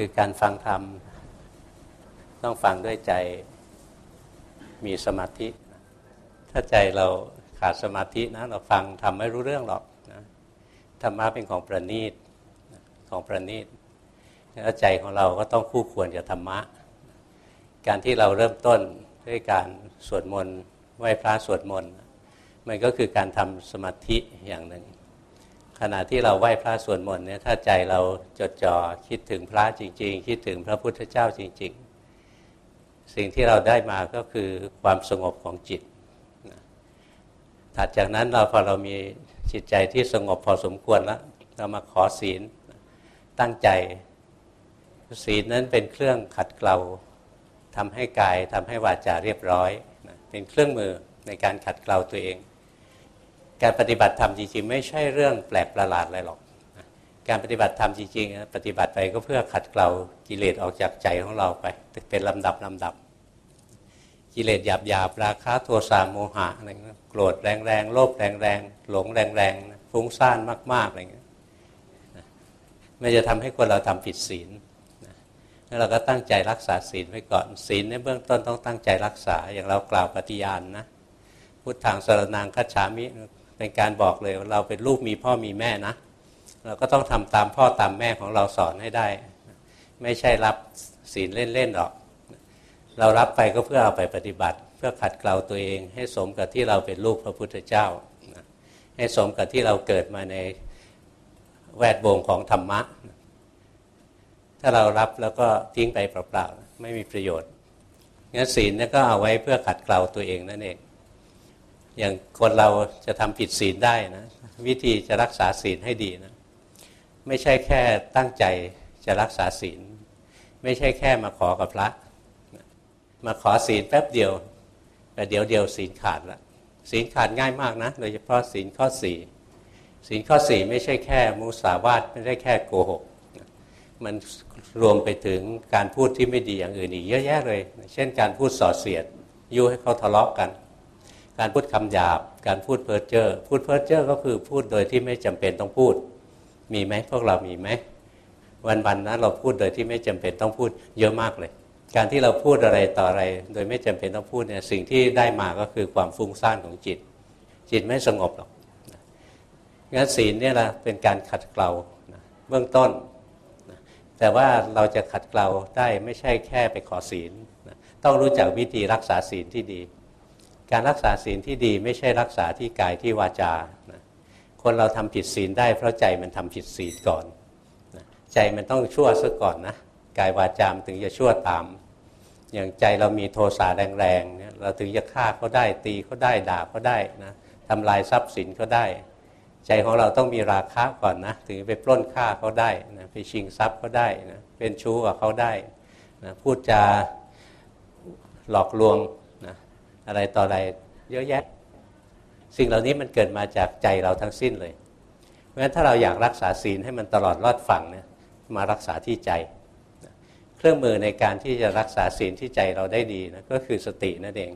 คือการฟังธรรม ต้องฟังด้วยใจมีสมาธิ ถ้าใจเราขาดสมาธินะเราฟังทำไม่รู้เรื่องหรอกนะธรรมะเป็นของประณีตของประณีตแล้วใจของเราก็ต้องคู่ควรกับธรรมะ การที่เราเริ่มต้นด้วยการสวดมนต์ไหว้พระสวดมนต์มันก็คือการทำสมาธิอย่างหนึ่ง ขณะที่เราไหว้พระสวดมนต์เนี่ยถ้าใจเราจดจ่อคิดถึงพระจริง ๆ คิดถึงพระพุทธเจ้าจริง ๆ สิ่งที่เราได้มาก็คือความสงบของจิตถัดจากนั้นเราพอเรามีจิตใจที่สงบพอสมควรแล้วเรามาขอศีลตั้งใจ ศีลนั้นเป็นเครื่องขัดเกลาทำให้กายทำให้วาจาเรียบร้อย เป็นเครื่องมือในการขัดเกลาตัวเอง การปฏิบัติธรรมจริงๆ ไม่ใช่เรื่องแปลกประหลาดอะไรหรอกการปฏิบัติธรรมจริงๆ ปฏิบัติไปก็เพื่อขัดเกลากิเลสออกจากใจของเราไป เป็นลำดับลำดับ กิเลสหยาบหยาบราคะโทสะโมหะอะไรเงี้ยโกรธแรงแรงโลภแรงแรงหลงแรงแรงฟุ้งซ่านมากๆอะไรเงี้ยมันจะทำให้คนเราทำผิดศีลแล้วเราก็ตั้งใจรักษาศีลไว้ก่อนศีลในเบื้องต้นต้องตั้งใจรักษาอย่างเรากล่าวปฏิญาณนะพุทธังสรนังคัจฉามิ เป็นการบอกเลยเราเป็นลูกมีพ่อมีแม่นะ เราก็ต้องทำตามพ่อตามแม่ของเราสอนให้ได้ ไม่ใช่รับศีลเล่นๆหรอก เรารับไปก็เพื่อเอาไปปฏิบัติ เพื่อขัดเกลาตัวเอง ให้สมกับที่เราเป็นลูกพระพุทธเจ้า ให้สมกับที่เราเกิดมาในแวดวงของธรรมะ ถ้าเรารับแล้วก็ทิ้งไปเปล่าๆไม่มีประโยชน์งั้นศีลนี่ก็เอาไว้เพื่อขัดเกลาตัวเองนั่นเอง อย่างคนเราจะทำผิดศีลได้นะ วิธีจะรักษาศีลให้ดีนะ ไม่ใช่แค่ตั้งใจจะรักษาศีล ไม่ใช่แค่มาขอกับพระ มาขอศีลแป๊บเดียว แต่เดี๋ยวเดียวศีลขาดละศีลขาดง่ายมากนะโดยเฉพาะศีลข้อสี่ศีลข้อสี่ไม่ใช่แค่มุสาวาทไม่ใช่แค่โกหก มันรวมไปถึงการพูดที่ไม่ดีอย่างอื่นอีกเยอะแยะเลย เช่นการพูดส่อเสียดยุให้เขาทะเลาะกัน การพูดคำหยาบ การพูดเพ้อเจ้อพูดเพ้อเจ้อก็คือพูดโดยที่ไม่จำเป็นต้องพูด มีไหมพวกเรามีไหมวันๆนะเราพูดโดยที่ไม่จำเป็นต้องพูดเยอะมากเลย การที่เราพูดอะไรต่ออะไร โดยไม่จำเป็นต้องพูดเนี่ยสิ่งที่ได้มาก็คือความฟุ้งซ่านของจิต จิตไม่สงบหรอกงั้นศีลเนี่ยแหละเป็นการขัดเกลาเบื้องต้น แต่ว่าเราจะขัดเกลาได้ไม่ใช่แค่ไปขอศีล ต้องรู้จักวิธีรักษาศีลที่ดี การรักษาศีลที่ดีไม่ใช่รักษาที่กายที่วาจานะคนเราทำผิดศีลได้เพราะใจมันทำผิดศีลก่อนนะใจมันต้องชั่วซะก่อนนะกายวาจามถึงจะชั่วตาม อย่างใจเรามีโทสะแรงๆเนี่ยเราถึงจะฆ่าเขาได้ตีเขาได้ด่าเขาได้นะทำลายทรัพย์สินเขาได้ ใจของเราต้องมีราคะก่อนนะถึงไปปล้นฆ่าเขาได้นะไปชิงทรัพย์เขาได้นะเป็นชู้กับเขาได้นะพูดจาหลอกลวง อะไรต่ออะไรเยอะแยะ สิ่งเหล่านี้มันเกิดมาจากใจเราทั้งสิ้นเลย เพราะฉะนั้นถ้าเราอยากรักษาศีลให้มันตลอดรอดฝั่งเนี่ยมารักษาที่ใจ เครื่องมือในการที่จะรักษาศีลที่ใจเราได้ดีนะก็คือสตินั่นเอง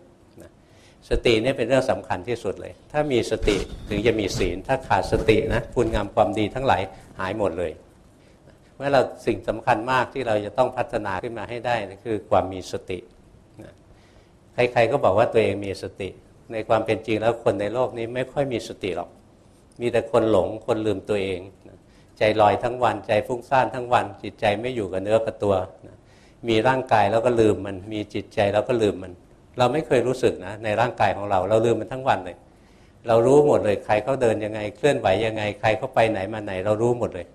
สตินี่เป็นเรื่องสำคัญที่สุดเลย ถ้ามีสติถึงจะมีศีล ถ้าขาดสตินะคุณงามความดีทั้งหลายหายหมดเลย เมื่อเราสิ่งสำคัญมากที่เราจะต้องพัฒนาขึ้นมาให้ได้นะคือความมีสติ ใครๆก็บอกว่าตัวเองมีสติ ในความเป็นจริงแล้วคนในโลกนี้ไม่ค่อยมีสติหรอก มีแต่คนหลงคนลืมตัวเอง ใจลอยทั้งวันใจฟุ้งซ่านทั้งวัน จิตใจไม่อยู่กับเนื้อกับตัวมีร่างกายแล้วก็ลืมมัน มีจิตใจแล้วก็ลืมมัน เราไม่เคยรู้สึกนะในร่างกายของเรา เราลืมมันทั้งวันเลยเรารู้หมดเลยใครเขาเดินยังไงเคลื่อนไหวยังไงใครเขาไปไหนมาไหน เรารู้หมดเลย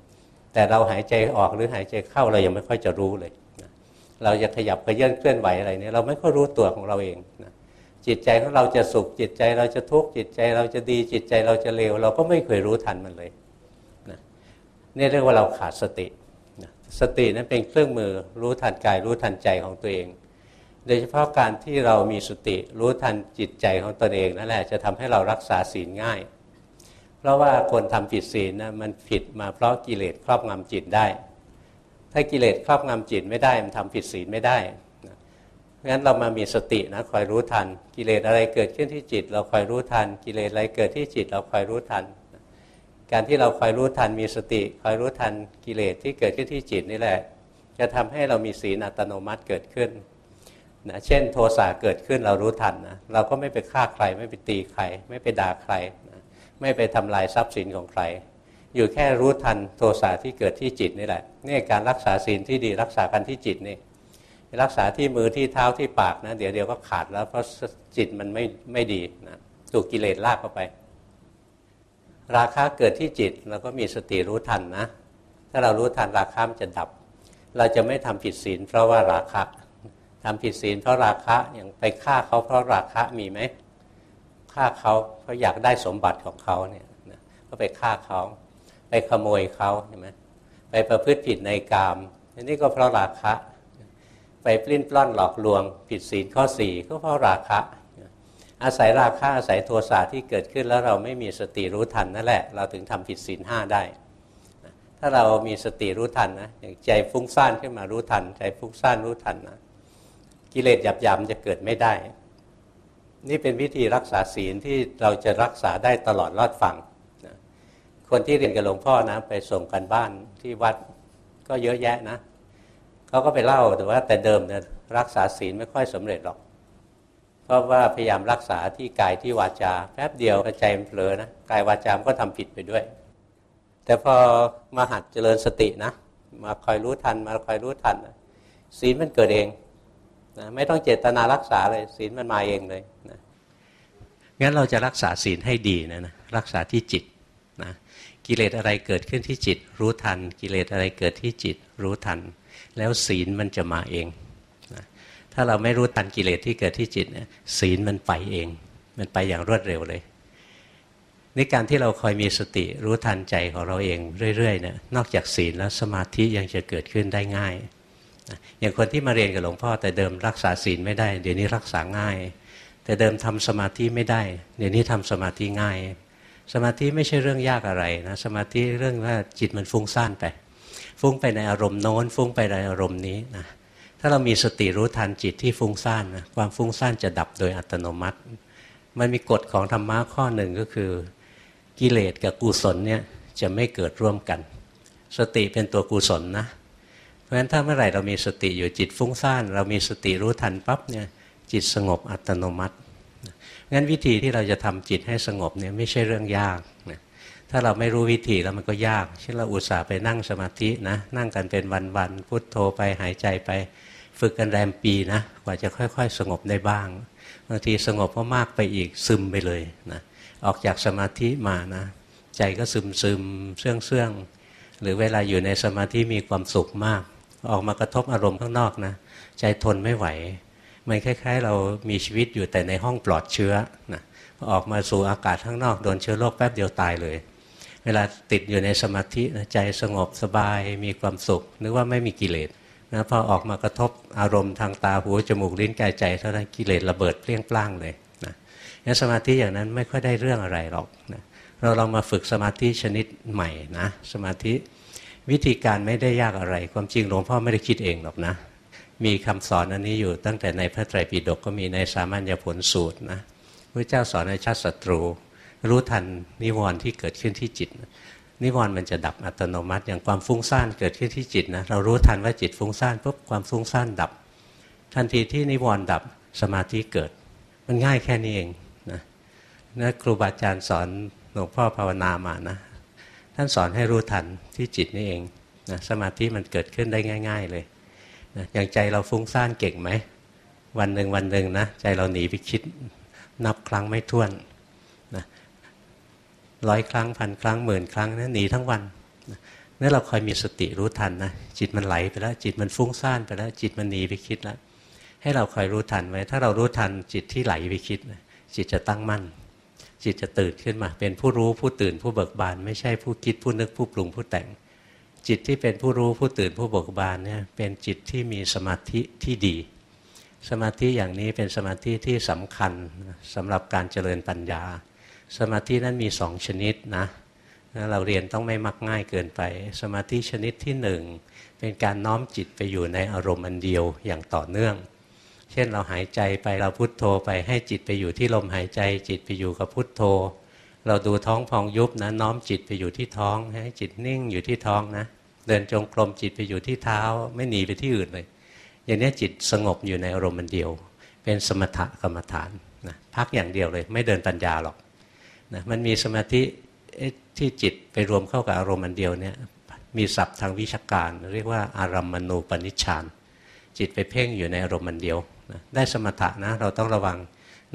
แต่เราหายใจออกหรือหายใจเข้าเรายังไม่ค่อยจะรู้เลย เราจะขยับกระเยื่อนเคลื่อนไหวอะไรเนี่ยเราไม่ค่อยรู้ตัวของเราเองนะจิตใจของเราจะสุขจิตใจเราจะทุกข์จิตใจเราจะดีจิตใจเราจะเลวเราก็ไม่เคยรู้ทันมันเลยนะนี่เรียกว่าเราขาดสตินะสตินั้นเป็นเครื่องมือรู้ทันกายรู้ทันใจของตัวเอง โดยเฉพาะการที่เรามีสติรู้ทันจิตใจของตนเองนั่นแหละจะทำให้เรารักษาศีลง่าย เพราะว่าคนทำผิดศีลนะมันผิดมาเพราะกิเลสครอบงำจิตได้ ถ้ากิเลสครอบงำจิตไม่ได้มันทำผิดศีลไม่ได้เพราะฉะนั้นเรามามีสตินะคอยรู้ทัน กิเลสอะไรเกิดขึ้นที่จิต เราคอยรู้ทัน กิเลสอะไรเกิดที่จิต เราคอยรู้ทัน การที่เราคอยรู้ทันมีสติ คอยรู้ทันกิเลสที่เกิดขึ้นที่จิตนี่แหละ จะทำให้เรามีศีลอัตโนมัติเกิดขึ้นนะเช่น โทสะเกิดขึ้นเรารู้ทันนะเราก็ไม่ไปฆ่าใคร ไม่ไปตีใคร ไม่ไปด่าใครนะไม่ไปทำลายทรัพย์สินของใคร อยู่แค่รู้ทันโทสะที่เกิดที่จิตนี่แหละนี่การรักษาศีลที่ดีรักษากันที่จิตนี่รักษาที่มือที่เท้าที่ปากนะเดี๋ยวเดี๋ยวก็ขาดแล้วเพราะจิตมันไม่ไม่ดีนะถูกกิเลสลากเข้าไป ราคะเกิดที่จิตเราก็มีสติรู้ทันนะ ถ้าเรารู้ทันราคะมันจะดับ เราจะไม่ทำผิดศีล เพราะว่าราคะทำผิดศีลเพราะราคะอย่างไปฆ่าเขาเพราะราคะมีไหมฆ่าเขาเพราะอยากได้สมบัติของเขาเนี่ยก็ไปฆ่าเขา ไปขโมยเขาใช่ไหมไปประพฤติผิดในกามอันี่ก็เพราะราคะ ไปปลิ้นปล้อนหลอกลวง ผิดศีลข้อสี่ก็เพราะราคะ อาศัยราคะอาศัยโทสะที่เกิดขึ้นแล้วเราไม่มีสติรู้ทันนั่นแหละ เราถึงทำผิดศีลห้าได้ ถ้าเรามีสติรู้ทันนะอย่างใจฟุ้งซ่านขึ้นมารู้ทัน ใจฟุ้งซ่านรู้ทันนะกิเลสหยาบๆจะเกิดไม่ได้ นี่เป็นวิธีรักษาศีลที่เราจะรักษาได้ตลอดรอดฝั่ง คนที่เรียนกับหลวงพ่อนะไปส่งกันบ้านที่วัดก็เยอะแยะนะเขาก็ไปเล่าแต่ว่าแต่เดิมเนี่ยรักษาศีลไม่ค่อยสำเร็จหรอก เพราะว่าพยายามรักษาที่กายที่วาจาแป๊บเดียวใจมันเผลอนะกายวาจามก็ทำผิดไปด้วย แต่พอมาหัดเจริญสตินะมาคอยรู้ทันมาคอยรู้ทันศีลมันเกิดเองนะไม่ต้องเจตนารักษาเลยศีลมันมาเองเลยนะงั้นเราจะรักษาศีลให้ดีนะนะรักษาที่จิต กิเลสอะไรเกิดขึ้นที่จิต รู้ทัน กิเลสอะไรเกิดที่จิต รู้ทัน แล้วศีลมันจะมาเองนะถ้าเราไม่รู้ทันกิเลสที่เกิดที่จิตเนี่ยศีลมันไปเอง มันไปอย่างรวดเร็วเลยในการที่เราคอยมีสติรู้ทันใจของเราเองเรื่อยๆเนี่ยนอกจากศีลแล้วสมาธิยังจะเกิดขึ้นได้ง่ายอย่างคนที่มาเรียนกับหลวงพ่อ แต่เดิมรักษาศีลไม่ได้ เดี๋ยวนี้รักษาง่าย แต่เดิมทำสมาธิไม่ได้ เดี๋ยวนี้ทำสมาธิง่าย สมาธิไม่ใช่เรื่องยากอะไรนะสมาธิเรื่องว่าจิตมันฟุ้งซ่านไป ฟุ้งไปในอารมณ์โน้น ฟุ้งไปในอารมณ์นี้นะถ้าเรามีสติรู้ทันจิตที่ฟุ้งซ่านนะความฟุ้งซ่านจะดับโดยอัตโนมัติ มันมีกฎของธรรมะข้อหนึ่งก็คือ กิเลสกับกุศลเนี่ยจะไม่เกิดร่วมกัน สติเป็นตัวกุศลนะ เพราะฉะนั้นถ้าเมื่อไหร่เรามีสติอยู่จิตฟุ้งซ่าน เรามีสติรู้ทันปั๊บเนี่ยจิตสงบอัตโนมัติ งั้นวิธีที่เราจะทำจิตให้สงบเนี่ยไม่ใช่เรื่องยากนะถ้าเราไม่รู้วิธีแล้วมันก็ยาก เช่นเราอุตส่าห์ไปนั่งสมาธินะ นั่งกันเป็นวันๆพุทโธไปหายใจไป ฝึกกันแรมปีนะกว่าจะค่อยๆ สงบได้บ้าง บางทีสงบก็มากไปอีกซึมไปเลยนะออกจากสมาธิมานะ ใจก็ซึมซึมเสื่องเสื่องหรือเวลาอยู่ในสมาธิมีความสุขมาก ออกมากระทบอารมณ์ข้างนอกนะ ใจทนไม่ไหว มันคล้าย ๆ เรามีชีวิตอยู่แต่ในห้องปลอดเชื้อนะอออกมาสู่อากาศข้างนอกโดนเชื้อโรคแป๊บเดียวตายเลย เวลาติดอยู่ในสมาธิใจสงบสบายมีความสุข นึกว่าไม่มีกิเลสนะพอออกมากระทบอารมณ์ทางตาหูจมูกลิ้นกายใจเท่านั้นกิเลสระเบิดเปรี้ยงปล้างเลยนะงั้นสมาธิอย่างนั้นไม่ค่อยได้เรื่องอะไรหรอกนะเราลองมาฝึกสมาธิชนิดใหม่นะสมาธิวิธีการไม่ได้ยากอะไร ความจริงหลวงพ่อไม่ได้คิดเองหรอกนะ มีคำสอนอันนี้อยู่ตั้งแต่ในพระไตรปิฎกก็มีในสามัญญผลสูตรนะพระเจ้าสอนในชาติศัตรู รู้ทันนิวรณ์ที่เกิดขึ้นที่จิต นิวรณ์มันจะดับอัตโนมัติ อย่างความฟุ้งซ่านเกิดขึ้นที่จิตนะเรารู้ทันว่าจิตฟุ้งซ่านปุ๊บความฟุ้งซ่านดับ ทันทีที่นิวรณ์ดับสมาธิเกิด มันง่ายแค่นี้เองนะนะครูบาอาจารย์สอนหลวงพ่อภาวนามานะท่านสอนให้รู้ทันที่จิตนี่เองนะสมาธิมันเกิดขึ้นได้ง่าย ๆ เลย อย่างใจเราฟุ้งซ่านเก่งไหม วันหนึ่งวันหนึ่งนะใจเราหนีไปคิด นับครั้งไม่ถ้วนนะร้อยครั้งพันครั้งหมื่นครั้งนะหนีทั้งวันนี่เราคอยมีสติรู้ทันนะจิตมันไหลไปแล้ว จิตมันฟุ้งซ่านไปแล้ว จิตมันหนีไปคิดแล้ว ให้เราคอยรู้ทันไว้ถ้าเรารู้ทันจิตที่ไหลไปคิด จิตจะตั้งมั่น จิตจะตื่นขึ้นมา เป็นผู้รู้ผู้ตื่นผู้เบิกบาน ไม่ใช่ผู้คิดผู้นึกผู้ปรุงผู้แต่ง จิตที่เป็นผู้รู้ผู้ตื่นผู้เบิกบานเนี่ยเป็นจิตที่มีสมาธิที่ดี สมาธิอย่างนี้เป็นสมาธิที่สำคัญสำหรับการเจริญปัญญา สมาธินั้นมีสองชนิดนะเราเรียนต้องไม่มักง่ายเกินไป สมาธิชนิดที่หนึ่งเป็นการน้อมจิตไปอยู่ในอารมณ์อันเดียวอย่างต่อเนื่อง เช่นเราหายใจไปเราพุโทโธไปให้จิตไปอยู่ที่ลมหายใจ จิตไปอยู่กับพุโทโธ เราดูท้องพองยุบนะน้อมจิตไปอยู่ที่ท้องให้จิตนิ่งอยู่ที่ท้องนะ เดินจงกรมจิตไปอยู่ที่เท้า ไม่หนีไปที่อื่นเลย อย่างนี้จิตสงบอยู่ในอารมณ์มันเดียว เป็นสมถกรรมฐานนะพักอย่างเดียวเลย ไม่เดินปัญญาหรอกนะมันมีสมาธิที่จิตไปรวมเข้ากับอารมณ์มันเดียวเนี่ยมีศัพท์ทางวิชาการ เรียกว่าอารัมมณูปนิชฌานจิตไปเพ่งอยู่ในอารมณ์มันเดียวนะได้สมถะนะเราต้องระวัง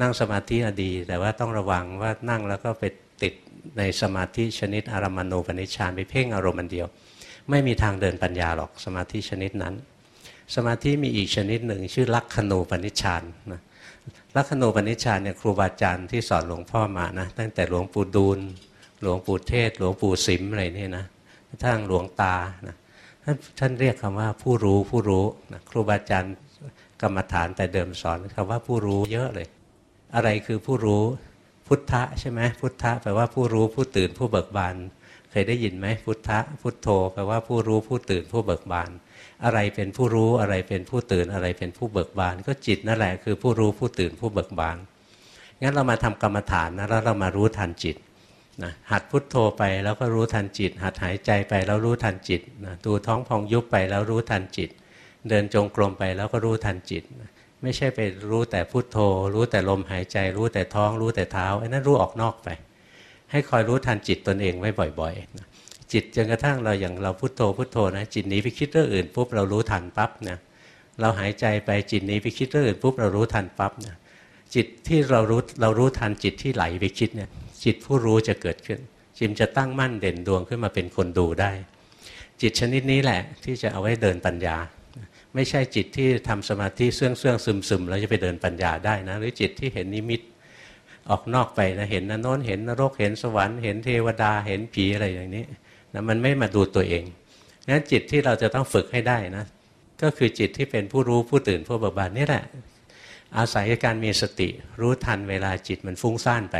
นั่งสมาธิอดี แต่ว่าต้องระวังว่านั่งแล้วก็ไปติดในสมาธิชนิดอารัมมณูปนิชฌานไปเพ่งอารมณ์มันเดียว ไม่มีทางเดินปัญญาหรอกสมาธิชนิดนั้น สมาธิมีอีกชนิดหนึ่งชื่อลักขณูปนิชฌานนะลักขณูปนิชฌานเนี่ยครูบาอาจารย์ที่สอนหลวงพ่อมานะตั้งแต่หลวงปู่ดูล หลวงปู่เทศ หลวงปู่สิมอะไรนี่นะทั้งหลวงตานะท่านท่านเรียกคำว่าผู้รู้ผู้รู้นะครูบาอาจารย์กรรมฐานแต่เดิมสอนคำว่าผู้รู้เยอะเลย อะไรคือผู้รู้พุทธะใช่ไหมพุทธะแปลว่าผู้รู้ผู้ตื่นผู้เบิกบาน เคยได้ยินไหมพุทธะพุทโธแปลว่าผู้รู้ผู้ตื่นผู้เบิกบาน อะไรเป็นผู้รู้อะไรเป็นผู้ตื่นอะไรเป็นผู้เบิกบาน ก็จิตนั่นแหละคือผู้รู้ผู้ตื่นผู้เบิกบานงั้นเรามาทำกรรมฐานนะแล้วเรามารู้ทันจิตนะหัดพุทโธไปแล้วก็รู้ทันจิต หัดหายใจไปแล้วรู้ทันจิตนะดูท้องพองยุบไปแล้วรู้ทันจิต เดินจงกรมไปแล้วก็รู้ทันจิต ไม่ใช่ไปรู้แต่พุทโธ รู้แต่ลมหายใจ รู้แต่ท้องรู้แต่เท้าไอ้นั้นรู้ออกนอกไป ให้คอยรู้ทันจิตตนเองไว้บ่อยๆจิตจนกระทั่งเราอย่างเราพุทโธพุทโธนะจิตหนีไปคิดเรื่องอื่นปุ๊บเรารู้ทันปั๊บนะเราหายใจไปจิตหนีไปคิดเรื่องอื่นปุ๊บเรารู้ทันปั๊บนะจิตที่เรารู้เรารู้ทันจิตที่ไหลไปคิดเนี่ยจิตผู้รู้จะเกิดขึ้น จิมจะตั้งมั่นเด่นดวงขึ้นมาเป็นคนดูได้ จิตชนิดนี้แหละที่จะเอาไว้เดินปัญญา ไม่ใช่จิตที่ทำสมาธิเสื่องเสื่องซึมซึมแล้วจะไปเดินปัญญาได้นะ หรือจิตที่เห็นนิมิต ออกนอกไปนะเห็นนโน้นเห็นนรกเห็นสวรรค์เห็นเทวดาเห็นผีอะไรอย่างนี้นะมันไม่มาดูตัวเองงั้นจิตที่เราจะต้องฝึกให้ได้นะก็คือจิตที่เป็นผู้รู้ผู้ตื่นผู้เบิกบานนี่แหละ อาศัยการมีสติรู้ทันเวลาจิตมันฟุ้งซ่านไป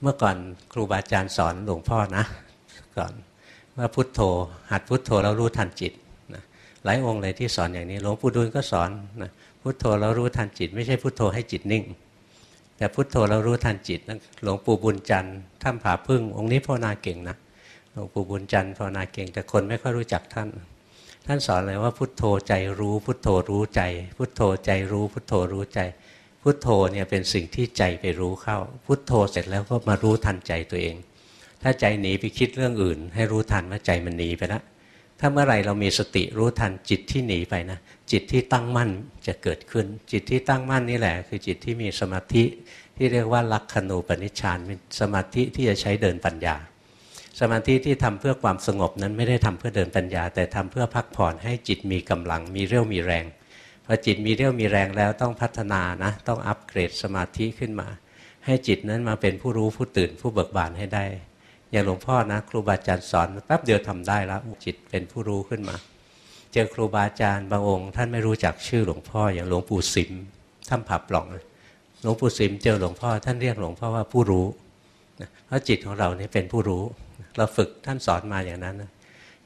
เมื่อก่อนครูบาอาจารย์สอนหลวงพ่อนะก่อนว่าพุทโธ หัดพุทโธแล้วรู้ทันจิตนะหลายองค์เลยที่สอนอย่างนี้หลวงปู่ดูลก็สอนนะพุทโธแล้วรู้ทันจิต ไม่ใช่พุทโธให้จิตนิ่ง แต่พุทโธแล้วรู้ทันจิตหลวงปู่บุญจันทร์ท่านผาพึ่ง องค์นี้ภาวนาเก่งนะหลวงปู่บุญจันทร์ภาวนาเก่ง แต่คนไม่ค่อยรู้จักท่าน ท่านสอนเลยว่าพุทโธใจรู้พุทโธรู้ใจ พุทโธใจรู้พุทโธรู้ใจ พุทโธเนี่ยเป็นสิ่งที่ใจไปรู้เข้า พุทโธเสร็จแล้วก็มารู้ทันใจตัวเอง ถ้าใจหนีไปคิดเรื่องอื่น ให้รู้ทันว่าใจมันหนีไปแล้ว ถ้าเมื่อไรเรามีสติรู้ทันจิตที่หนีไปนะ จิตที่ตั้งมั่นจะเกิดขึ้น จิตที่ตั้งมั่นนี่แหละ คือจิตที่มีสมาธิที่เรียกว่าลักขณูปนิชฌานเป็นสมาธิที่จะใช้เดินปัญญา สมาธิที่ทำเพื่อความสงบนั้นไม่ได้ทำเพื่อเดินปัญญา แต่ทำเพื่อพักผ่อนให้จิตมีกำลังมีเรี่ยวมีแรงพอจิตมีเรี่ยวมีแรงแล้วต้องพัฒนานะต้องอัปเกรดสมาธิขึ้นมา ให้จิตนั้นมาเป็นผู้รู้ผู้ตื่นผู้เบิกบานให้ได้ อย่างหลวงพ่อนะ ครูบาอาจารย์สอนแป๊บเดียวทำได้แล้วจิตเป็นผู้รู้ขึ้นมา เจอครูบาอาจารย์บางองค์ ท่านไม่รู้จักชื่อหลวงพ่ออย่างหลวงปู่สิมท่านผับหลองหลวงปู่สิมเจอหลวงพ่อท่านเรียกหลวงพ่อว่าผู้รู้เพราะจิตของเราเนี่เป็นผู้รู้ เราฝึกท่านสอนมาอย่างนั้น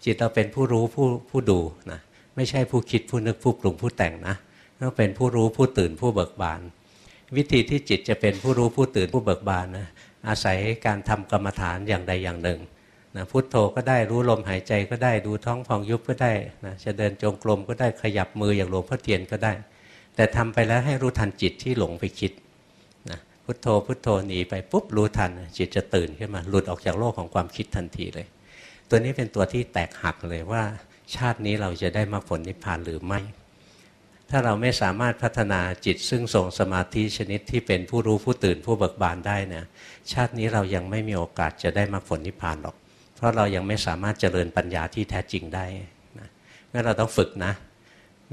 จิตเราเป็นผู้รู้ผู้ผู้ดูนะไม่ใช่ผู้คิดผู้นึกผู้ปรุงผู้แต่งนะต้องเป็นผู้รู้ผู้ตื่นผู้เบิกบาน วิธีที่จิตจะเป็นผู้รู้ผู้ตื่นผู้เบิกบานนะ อาศัยการทำกรรมฐานอย่างใดอย่างหนึ่งนะพุทโธก็ได้รู้ลมหายใจก็ได้ดูท้องพองยุบก็ได้นะจะเดินจงกรมก็ได้ขยับมืออย่างหลวงพ่อเทียนก็ได้ แต่ทำไปแล้วให้รู้ทันจิตที่หลงไปคิดนะพุทโธพุทโธหนีไปปุ๊บรู้ทันจิตจะตื่นขึ้นมาหลุดออกจากโลกของความคิดทันทีเลย ตัวนี้เป็นตัวที่แตกหักเลยว่าชาตินี้เราจะได้มาผลนิพพานหรือไม่ ถ้าเราไม่สามารถพัฒนาจิตซึ่งทรงสมาธิชนิดที่เป็นผู้รู้ผู้ตื่นผู้เบิกบานได้เนี่ยชาตินี้เรายังไม่มีโอกาสจะได้มาผลนิพพานหรอก เพราะเรายังไม่สามารถเจริญปัญญาที่แท้จริงได้นะงั้นเราต้องฝึกนะ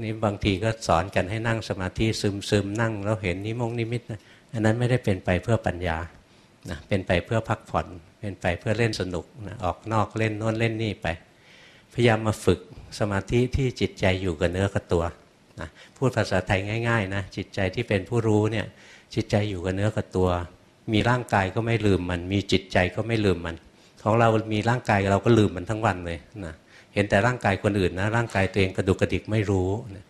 นี่บางทีก็สอนกันให้นั่งสมาธิซึมซึมนั่งแล้วเห็นนิมงนิมิตนะอันนั้นไม่ได้เป็นไปเพื่อปัญญานะเป็นไปเพื่อพักผ่อนเป็นไปเพื่อเล่นสนุกนะออกนอกเล่นโน้นเล่นนี่ไป พยายามมาฝึกสมาธิที่จิตใจอยู่กับเนื้อกับตัว นะพูดภาษาไทยง่ายๆนะจิตใจที่เป็นผู้รู้เนี่ยจิตใจอยู่กับเนื้อกับตัว มีร่างกายก็ไม่ลืมมัน มีจิตใจก็ไม่ลืมมัน ของเรามีร่างกายเราก็ลืมมันทั้งวันเลยนะเห็นแต่ร่างกายคนอื่นนะร่างกายตัวเองกระดุกกระดิกไม่รู้นะ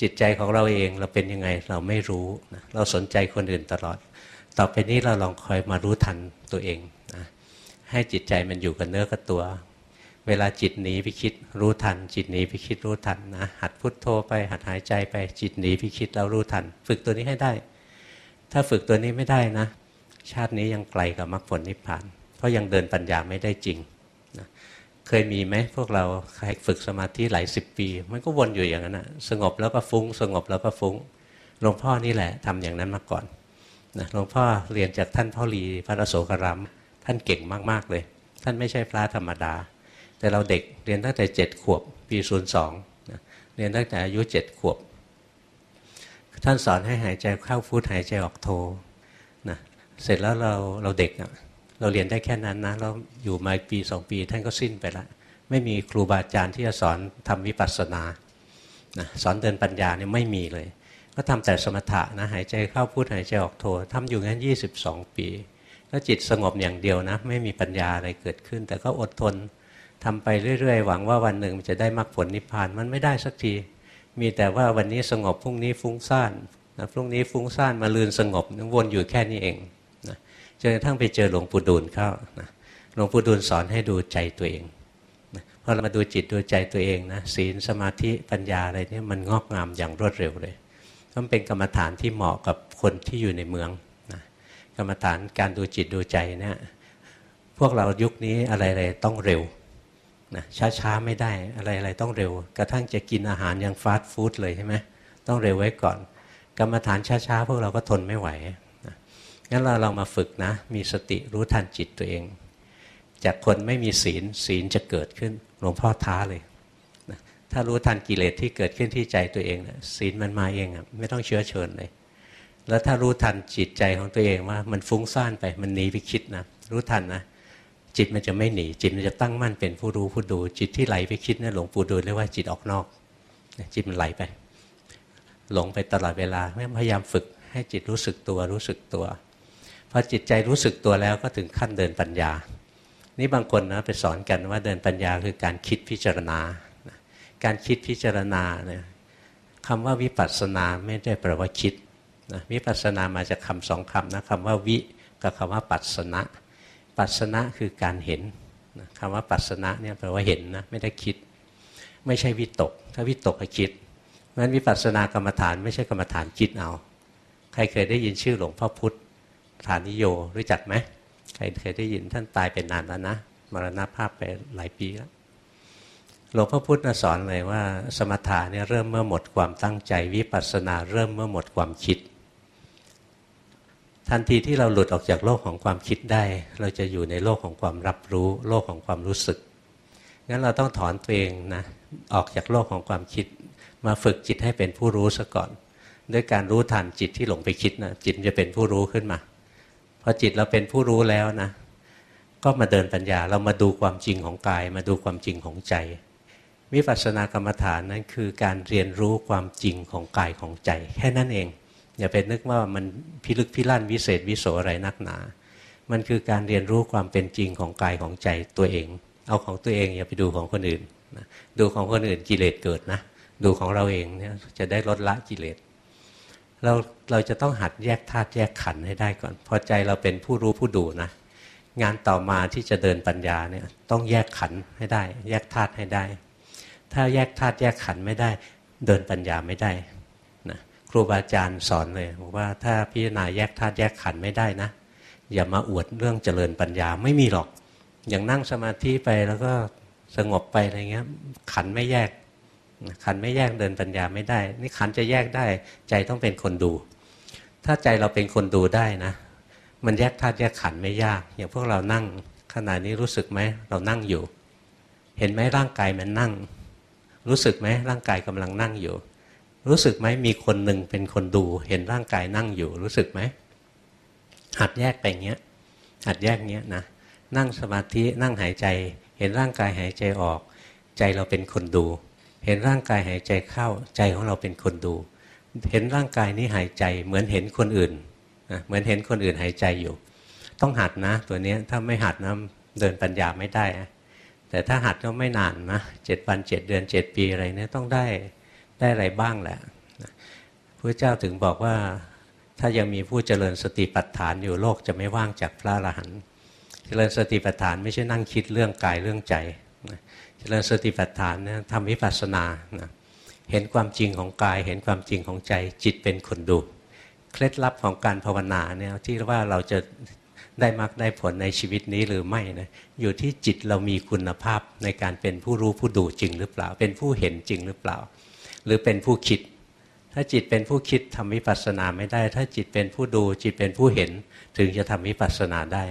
จิตใจของเราเองเราเป็นยังไงเราไม่รู้นะเราสนใจคนอื่นตลอด ต่อไปนี้เราลองคอยมารู้ทันตัวเองนะให้จิตใจมันอยู่กับเนื้อกับตัว เวลาจิตหนีไปคิดรู้ทัน จิตหนีไปคิดรู้ทันนะหัดพุทโธไปหัดหายใจไปจิตหนีไปคิดแล้วรู้ทัน ฝึกตัวนี้ให้ได้ ถ้าฝึกตัวนี้ไม่ได้นะ ชาตินี้ยังไกลกับมรรคผลนิพพาน เพราะยังเดินปัญญาไม่ได้จริงนะเคยมีไหมพวกเราใครฝึกสมาธิหลายสิบปี มันก็วนอยู่อย่างนั้นนะสงบแล้วก็ฟุง้ง สงบแล้วก็ฟุง้งหลวงพ่อนี่แหละทำอย่างนั้นมาก่อนนะหลวงพ่อเรียนจากท่านพ่อรีพระโศกรัมท่านเก่งมากๆเลย ท่านไม่ใช่พระธรรมดา แต่เราเด็กเรียนตั้งแต่เจ็ดขวบปีศูนย์สองเรียนตั้งแต่อายุเจ็ดขวบ ท่านสอนให้หายใจเข้าฟุตหายใจออกโทนะเสร็จแล้วเราเราเด็กเราเรียนได้แค่นั้นนะเราอยู่มาปีสองปี ท่านก็สิ้นไปละไม่มีครูบาอาจารย์ที่จะสอนทำวิปัสสนานะสอนเดินปัญญาเนี่ยไม่มีเลย ก็ทำแต่สมถะนะหายใจเข้าพุทหายใจออกโททำอยู่งั้น 22 ปี ก็จิตสงบอย่างเดียวนะ ไม่มีปัญญาอะไรเกิดขึ้น แต่ก็อดทน ทำไปเรื่อยๆ หวังว่าวันหนึ่งจะได้มรรคผลนิพพานมันไม่ได้สักที มีแต่ว่าวันนี้สงบพรุ่งนี้ฟุ้งซ่านนะพรุ่งนี้ฟุ้งซ่านมาลืนสงบวนอยู่แค่นี้เองนะจนกระทั่งไปเจอหลวงปู่ดูลเข้านะหลวงปู่ดูลสอนให้ดูใจตัวเองนะพอเรามาดูจิตดูใจตัวเองนะศีลสมาธิปัญญาอะไรนี่มันงอกงามอย่างรวดเร็วเลยมันเป็นกรรมฐานที่เหมาะกับคนที่อยู่ในเมืองนะกรรมฐานการดูจิตดูใจเนี่ยพวกเรายุคนี้อะไรๆต้องเร็ว นะช้าๆไม่ได้อะไรๆต้องเร็ว กระทั่งจะกินอาหารยังฟาสต์ฟู้ดเลยใช่ไหมต้องเร็วไว้ก่อน กรรมฐานช้าๆพวกเราก็ทนไม่ไหวนะงั้นเราเรามาฝึกนะ มีสติรู้ทันจิตตัวเอง จากคนไม่มีศีลศีลจะเกิดขึ้นหลวงพ่อท้าเลยนะถ้ารู้ทันกิเลสที่เกิดขึ้นที่ใจตัวเองนะศีลมันมาเองอะไม่ต้องเชื้อเชิญเลย แล้วถ้ารู้ทันจิตใจของตัวเองว่ามันฟุ้งซ่านไปมันหนีไปคิดนะรู้ทันนะ จิตมันจะไม่หนี จิตมันจะตั้งมั่นเป็นผู้รู้ผู้ดู จิตที่ไหลไปคิดนะหลวงปู่ดูเรียกว่าจิตออกนอก จิตมันไหลไป หลงไปตลอดเวลาพยายามฝึกให้จิตรู้สึกตัวรู้สึกตัวพอจิตใจรู้สึกตัวแล้วก็ถึงขั้นเดินปัญญา นี่บางคนนะไปสอนกันว่าเดินปัญญาคือการคิดพิจารณา การคิดพิจารณาเนี่ยคำว่าวิปัสสนาไม่ได้แปลว่าคิดนะวิปัสสนามาจากคำสองคำนะคำว่าวิกับคำว่าปัสสนะ ปัสสนะคือการเห็นนะคำว่าปัสสนะเนี่ยแปลว่าเห็นนะไม่ได้คิด ไม่ใช่วิตก ถ้าวิตกก็คิดนั้นวิปัสสนากรรมฐานไม่ใช่กรรมฐานคิดเอา ใครเคยได้ยินชื่อหลวงพ่อพุธฐานิโยรู้จักไหมใครเคยได้ยินท่านตายเป็นนานแล้วนะมรณภาพไปหลายปีแล้วหลวงพ่อพุธสอนเลยว่า สมถะเนี่ยเริ่มเมื่อหมดความตั้งใจวิปัสสนาเริ่มเมื่อหมดความคิด ทันทีที่เราหลุดออกจากโลกของความคิดได้ เราจะอยู่ในโลกของความรับรู้ โลกของความรู้สึก งั้นเราต้องถอนตัวเองนะออกจากโลกของความคิด มาฝึกจิตให้เป็นผู้รู้ซะก่อน ด้วยการรู้ทันจิตที่หลงไปคิดนะจิตจะเป็นผู้รู้ขึ้นมาพอจิตเราเป็นผู้รู้แล้วนะ ก็มาเดินปัญญาเรามาดูความจริงของกาย มาดูความจริงของใจวิปัสสนากรรมฐานนั้นคือการเรียนรู้ความจริงของกายของใจ แค่นั้นเอง อย่าไปนึกว่ามันพิลึกพิลั่นวิเศษวิโสอะไรนักหนา มันคือการเรียนรู้ความเป็นจริงของกายของใจตัวเอง เอาของตัวเองอย่าไปดูของคนอื่นนะดูของคนอื่นกิเลสเกิดนะ ดูของเราเองเนี่ยจะได้ลดละกิเลสเราเราจะต้องหัดแยกธาตุแยกขันให้ได้ก่อน พอใจเราเป็นผู้รู้ผู้ดูนะงานต่อมาที่จะเดินปัญญาเนี่ยต้องแยกขันให้ได้ แยกธาตุให้ได้ ถ้าแยกธาตุแยกขันไม่ได้ เดินปัญญาไม่ได้ ครูบาอาจารย์สอนเลยบอกว่าถ้าพิจารณาแยกธาตุแยกขันธ์ไม่ได้นะ อย่ามาอวดเรื่องเจริญปัญญาไม่มีหรอก อย่างนั่งสมาธิไปแล้วก็สงบไปอะไรเงี้ย ขันไม่แยก ขันไม่แยกเดินปัญญาไม่ได้ นี่ขันจะแยกได้ ใจต้องเป็นคนดู ถ้าใจเราเป็นคนดูได้นะ มันแยกธาตุแยกขันธ์ไม่ยาก อย่างพวกเรานั่งขณะนี้รู้สึกไหมเรานั่งอยู่ เห็นไหมร่างกายมันนั่ง รู้สึกไหมร่างกายกำลังนั่งอยู่ รู้สึกไหมมีคนหนึ่งเป็นคนดู เห็นร่างกายนั่งอยู่รู้สึกไหมหัดแยกไปเงี้ย หัดแยกเงี้ยนะนั่งสมาธินั่งหายใจ เห็นร่างกายหายใจออก ใจเราเป็นคนดู เห็นร่างกายหายใจเข้า ใจของเราเป็นคนดู เห็นร่างกายนี้หายใจ เหมือนเห็นคนอื่นนะเหมือนเห็นคนอื่นหายใจอยู่ ต้องหัดนะ ตัวนี้ถ้าไม่หัดนะเดินปัญญาไม่ได้ แต่ถ้าหัดก็ไม่นานนะเจ็ดวันเจ็ดเดือนเจ็ดปีอะไรเนี่ยต้องได้ ได้อะไรบ้างแหละพระเจ้าถึงบอกว่าถ้ายังมีผู้เจริญสติปัฏฐานอยู่โลกจะไม่ว่างจากพระอรหันต์เจริญสติปัฏฐานไม่ใช่นั่งคิดเรื่องกายเรื่องใจเจริญสติปัฏฐานเนี่ยทำวิปัสสนานะเห็นความจริงของกาย เห็นความจริงของใจ จิตเป็นคนดู เคล็ดลับของการภาวนาเนี่ยที่ว่าเราจะได้มรรคได้ผลในชีวิตนี้หรือไม่นะอยู่ที่จิตเรามีคุณภาพในการเป็นผู้รู้ผู้ดูจริงหรือเปล่า เป็นผู้เห็นจริงหรือเปล่า หรือเป็นผู้คิด ถ้าจิตเป็นผู้คิดทำวิปัสสนาไม่ได้ ถ้าจิตเป็นผู้ดูจิตเป็นผู้เห็น ถึงจะทำวิปัสสนาได้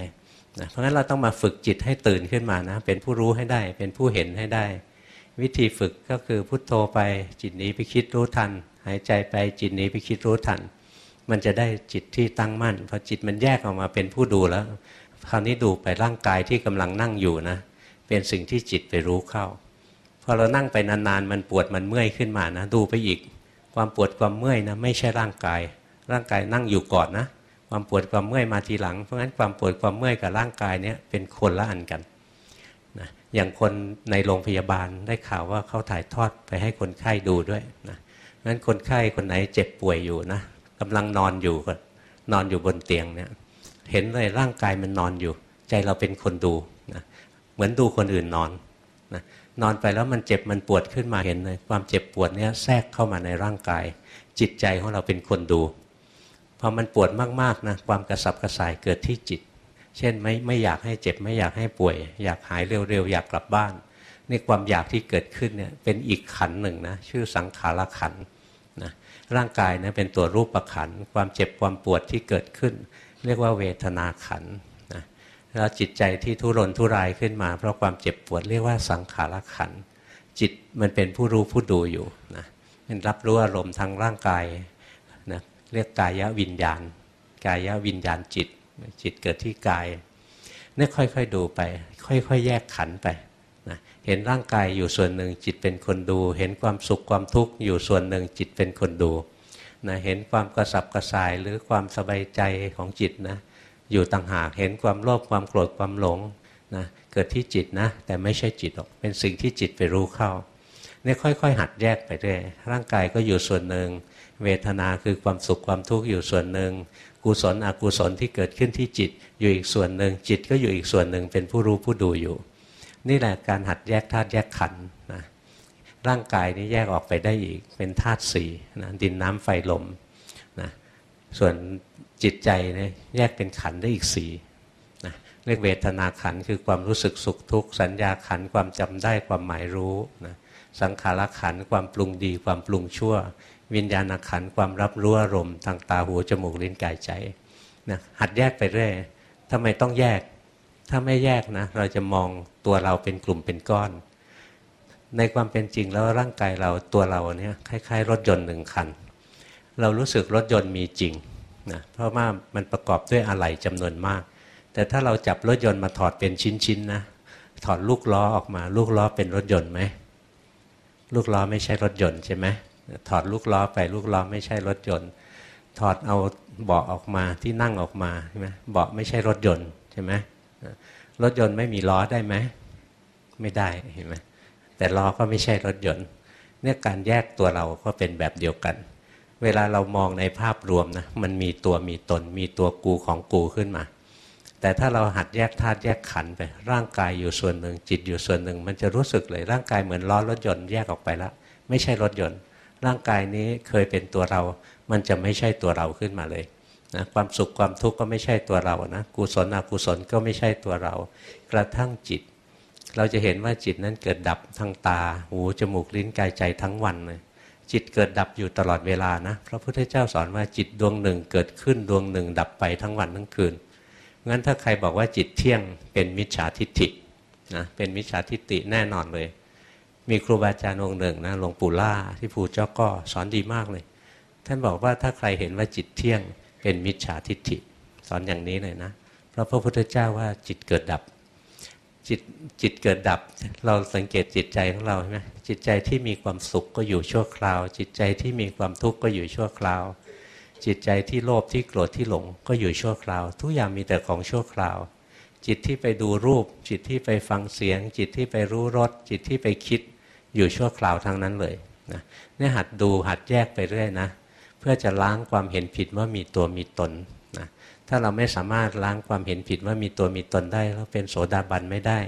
นะเพราะฉะนั้นเราต้องมาฝึกจิตให้ตื่นขึ้นมานะ เป็นผู้รู้ให้ได้ เป็นผู้เห็นให้ได้ วิธีฝึกก็คือพุทโธไปจิตนี้ไปคิดรู้ทัน หายใจไปจิตนี้ไปคิดรู้ทัน มันจะได้จิตที่ตั้งมั่นพอจิตมันแยกออกมาเป็นผู้ดูแล้ว คราวนี้ดูไปร่างกายที่กำลังนั่งอยู่นะ เป็นสิ่งที่จิตไปรู้เข้า พอเรานั่งไปนานๆ มันปวดมันเมื่อยขึ้นมานะ ดูไปอีก ความปวดความเมื่อยนะไม่ใช่ร่างกาย ร่างกายนั่งอยู่ก่อนนะ ความปวดความเมื่อยมาทีหลัง เพราะงั้นความปวดความเมื่อยกับร่างกายเนี้ยเป็นคนละอันกันนะอย่างคนในโรงพยาบาลได้ข่าวว่าเขาถ่ายทอดไปให้คนไข้ดูด้วยนะงั้นคนไข้คนไหนเจ็บป่วยอยู่นะกำลังนอนอยู่ก็นอนอยู่บนเตียงเนี่ยเห็นเลยร่างกายมันนอนอยู่ ใจเราเป็นคนดูนะเหมือนดูคนอื่นนอน นอนไปแล้วมันเจ็บมันปวดขึ้นมาเห็นเลยความเจ็บปวดเนี้ยแทรกเข้ามาในร่างกาย จิตใจของเราเป็นคนดูพอมันปวดมากๆนะความกระสับกระส่ายเกิดที่จิต เช่นไม่ไม่อยากให้เจ็บไม่อยากให้ป่วย อยากหายเร็วๆอยากกลับบ้านนี่ความอยากที่เกิดขึ้นเนี่ยเป็นอีกขันหนึ่งนะชื่อสังขารขันนะร่างกายนะเป็นตัวรูปประขันความเจ็บความปวดที่เกิดขึ้น เรียกว่าเวทนาขัน แล้วจิตใจที่ทุรนทุรายขึ้นมา เพราะความเจ็บปวดเรียกว่าสังขารขัน จิตมันเป็นผู้รู้ผู้ดูอยู่นะมันรับรู้อารมณ์ทางร่างกายนะเรียกกายวิญญาณ กายวิญญาณจิต จิตเกิดที่กายนี่ค่อยๆดูไป ค่อยๆ แยกขันไปเห็นร่างกายอยู่ส่วนหนึ่งจิตเป็นคนดู เห็นความสุขความทุกข์อยู่ส่วนหนึ่งจิตเป็นคนดูนะเห็นความกระสับกระส่ายหรือความสบายใจของจิตนะ อยู่ต่างหากเห็นความโลภความโกรธความหลงนะเกิดที่จิตนะ แต่ไม่ใช่จิตหรอกเป็นสิ่งที่จิตไปรู้เข้าเนี่ยค่อย ๆ หัดแยกไปเรื่อยร่างกายก็อยู่ส่วนหนึ่ง เวทนาคือความสุขความทุกข์อยู่ส่วนหนึ่ง กุศลอกุศลที่เกิดขึ้นที่จิตอยู่อีกส่วนหนึ่ง จิตก็อยู่อีกส่วนหนึ่งเป็นผู้รู้ผู้ดูอยู่ นี่แหละการหัดแยกธาตุแยกขันธ์นะร่างกายนี้แยกออกไปได้อีกเป็นธาตุสี่นะดินน้ำไฟลมนะส่วน จิตใจเนี่ยแยกเป็นขันได้อีกสี่นะเรียกเวทนาขันคือความรู้สึกสุขทุกข์สัญญาขันความจำได้ความหมายรู้นะสังขารขันความปรุงดีความปรุงชั่ว วิญญาณขันความรับรู้อารมณ์ทางตาหูจมูกลิ้นกายใจนะหัดแยกไปเรื่อยทำไมต้องแยก ถ้าไม่แยกนะ เราจะมองตัวเราเป็นกลุ่มเป็นก้อน ในความเป็นจริงแล้วร่างกายเราตัวเราเนี่ยคล้ายๆ รถยนต์หนึ่งคัน เรารู้สึกรถยนต์มีจริง นะเพราะว่ามันประกอบด้วยอะไหล่จำนวนมาก แต่ถ้าเราจับรถยนต์มาถอดเป็นชิ้นๆนะถอดลูกล้อออกมา ลูกล้อเป็นรถยนต์ไหมลูกล้อไม่ใช่รถยนต์ใช่ไหมถอดลูกล้อไปลูกล้อไม่ใช่รถยนต์ ถอดเอาเบาะออกมาที่นั่งออกมาใช่ไหมเบาะไม่ใช่รถยนต์ใช่ไหมรถยนต์ไม่มีล้อได้ไหมไม่ได้เห็นไหมแต่ล้อก็ไม่ใช่รถยนต์เนี่ยการแยกตัวเราก็เป็นแบบเดียวกัน เวลาเรามองในภาพรวมนะมันมีตัวมีตน มีตัวกูของกูขึ้นมา แต่ถ้าเราหัดแยกธาตุแยกขันไป ร่างกายอยู่ส่วนหนึ่งจิตอยู่ส่วนหนึ่ง มันจะรู้สึกเลยร่างกายเหมือนล้อรถยนต์แยกออกไปแล้วไม่ใช่รถยนต์ ร่างกายนี้เคยเป็นตัวเรา มันจะไม่ใช่ตัวเราขึ้นมาเลยนะความสุขความทุกข์ก็ไม่ใช่ตัวเรานะกุศลอกุศลก็ไม่ใช่ตัวเรา กระทั่งจิต เราจะเห็นว่าจิตนั้นเกิดดับทางตา หูจมูกลิ้นกายใจทั้งวันเลย จิตเกิดดับอยู่ตลอดเวลานะพระพุทธเจ้าสอนว่าจิตดวงหนึ่งเกิดขึ้นดวงหนึ่ง ดับไปทั้งวันทั้งคืนงั้นถ้าใครบอกว่าจิตเที่ยงเป็นมิจฉาทิฏฐินะเป็นมิจฉาทิฏฐิแน่นอนเลย มีครูบาอาจารย์องค์หนึ่งนะหลวงปู่ล่าที่ภูเจ้าก็สอนดีมากเลย ท่านบอกว่าถ้าใครเห็นว่าจิตเที่ยงเป็นมิจฉาทิฏฐิ สอนอย่างนี้เลยนะเพราะพระพุทธเจ้าว่าจิตเกิดดับ จิตจิตเกิดดับ เราสังเกตจิตใจของเราใช่ไหมจิตใจที่มีความสุขก็อยู่ชั่วคราว จิตใจที่มีความทุกข์ก็อยู่ชั่วคราว จิตใจที่โลภที่โกรธที่หลงก็อยู่ชั่วคราว ทุกอย่างมีแต่ของชั่วคราว จิตที่ไปดูรูป จิตที่ไปฟังเสียง จิตที่ไปรู้รสจิตที่ไปคิดอยู่ชั่วคราวทั้งนั้นเลยนะนี่หัดดูหัดแยกไปเรื่อยนะ เพื่อจะล้างความเห็นผิดว่ามีตัวมีตน ถ้าเราไม่สามารถล้างความเห็นผิดว่ามีตัวมีตนได้เราเป็นโสดาบันไม่ได้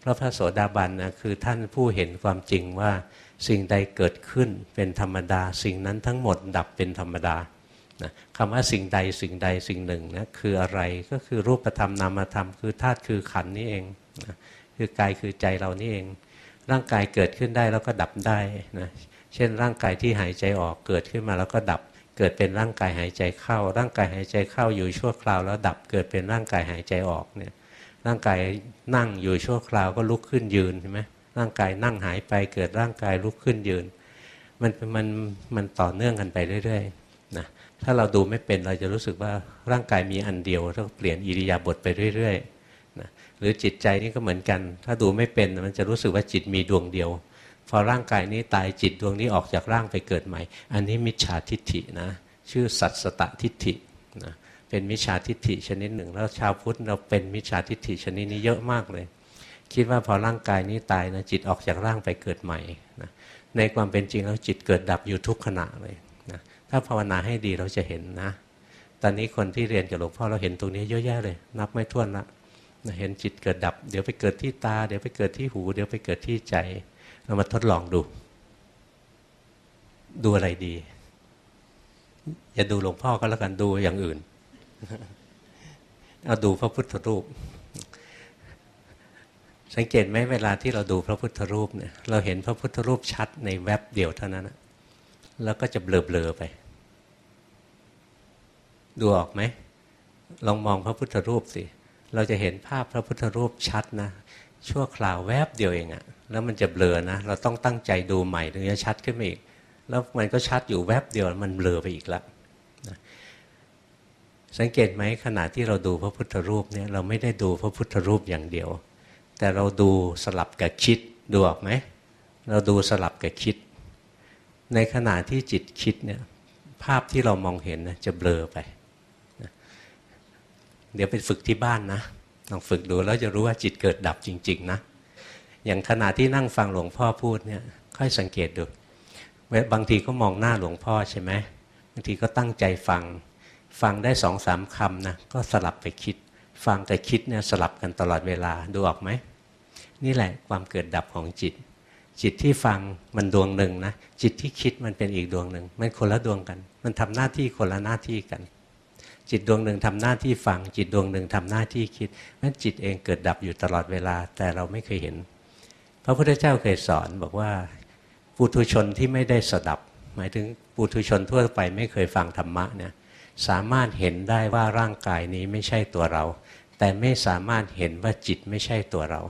เพราะพระโสดาบันนะคือท่านผู้เห็นความจริงว่าสิ่งใดเกิดขึ้นเป็นธรรมดา สิ่งนั้นทั้งหมดดับเป็นธรรมดานะคำว่าสิ่งใดสิ่งใดสิ่งหนึ่งนะคืออะไรก็คือรูปธรรมนามธรรมคือธาตุคือขันนี่เองนะคือกายคือใจเรานี่เอง ร่างกายเกิดขึ้นได้แล้วก็ดับได้นะเช่นร่างกายที่หายใจออกเกิดขึ้นมาแล้วก็ดับ เกิดเป็นร่างกายหายใจเข้า ร่างกายหายใจเข้าอยู่ชั่วคราวแล้วดับเกิดเป็นร่างกายหายใจออกเนี่ยร่างกายนั่งอยู่ชั่วคราวก็ลุกขึ้นยืนใช่ไหมร่างกายนั่งหายไปเกิดร่างกายลุกขึ้นยืน มันมันมันต่อเนื่องกันไปเรื่อยๆนะถ้าเราดูไม่เป็นเราจะรู้สึกว่าร่างกายมีอันเดียวต้องเปลี่ยนอิริยาบถไปเรื่อยๆนะหรือจิตใจนี่ก็เหมือนกัน ถ้าดูไม่เป็นมันจะรู้สึกว่าจิตมีดวงเดียว พอร่างกายนี้ตายจิตดวงนี้ออกจากร่างไปเกิดใหม่ อันนี้มิจฉาทิฏฐินะ ชื่อสัตสตทิฏฐินะเป็นมิจฉาทิฏฐิชนิดหนึ่ง แล้วชาวพุทธเราเป็นมิจฉาทิฏฐิชนิดนี้เยอะมากเลย คิดว่าพอร่างกายนี้ตายนะจิตออกจากร่างไปเกิดใหม่นะในความเป็นจริงแล้วจิตเกิดดับอยู่ทุกขณะเลยนะถ้าภาวนาให้ดีเราจะเห็นนะ ตอนนี้คนที่เรียนกับหลวงพ่อเราเห็นตรงนี้เยอะแยะเลย นับไม่ถ้วนละนะเห็นจิตเกิดดับ เดี๋ยวไปเกิดที่ตา เดี๋ยวไปเกิดที่หู เดี๋ยวไปเกิดที่ใจ เรามาทดลองดู ดูอะไรดี อย่าดูหลวงพ่อก็แล้วกันดูอย่างอื่น เอาดูพระพุทธรูป สังเกตไหมเวลาที่เราดูพระพุทธรูปเนี่ยเราเห็นพระพุทธรูปชัดในแวบเดียวเท่านั้นแล้วก็จะเบลอๆไป ดูออกไหม ลองมองพระพุทธรูปสิ เราจะเห็นภาพพระพุทธรูปชัดนะ ชั่วคราวแวบเดียวเองอะ แล้วมันจะเบลอนะ เราต้องตั้งใจดูใหม่ถึงจะชัดขึ้นมาอีก แล้วมันก็ชัดอยู่แวบเดียวมันเบลอไปอีกแล้วสังเกตไหมขณะที่เราดูพระพุทธรูปเนี่ยเราไม่ได้ดูพระพุทธรูปอย่างเดียว แต่เราดูสลับกับคิดดูออกไหมเราดูสลับกับคิด ในขณะที่จิตคิดเนี่ยภาพที่เรามองเห็นนะจะเบลอไปเดี๋ยวไปฝึกที่บ้านนะลองฝึกดูแล้วจะรู้ว่าจิตเกิดดับจริง ๆ นะ อย่างขณะที่นั่งฟังหลวงพ่อพูดเนี่ยค่อยสังเกตดูบางทีก็มองหน้าหลวงพ่อใช่ไหมบางทีก็ตั้งใจฟัง ฟังได้สองสามคำนะก็สลับไปคิด ฟังกับคิดเนี่ยสลับกันตลอดเวลาดูออกไหมนี่แหละความเกิดดับของจิต จิตที่ฟังมันดวงหนึ่งนะจิตที่คิดมันเป็นอีกดวงหนึ่งมันคนละดวงกัน มันทำหน้าที่คนละหน้าที่กัน จิตดวงหนึ่งทำหน้าที่ฟัง จิตดวงหนึ่งทำหน้าที่คิดนั้นจิตเองเกิดดับอยู่ตลอดเวลาแต่เราไม่เคยเห็น พระพุทธเจ้าเคยสอนบอกว่าปุถุชนที่ไม่ได้สดับ หมายถึงปุถุชนทั่วไปไม่เคยฟังธรรมะเนี่ยสามารถเห็นได้ว่าร่างกายนี้ไม่ใช่ตัวเรา แต่ไม่สามารถเห็นว่าจิตไม่ใช่ตัวเรา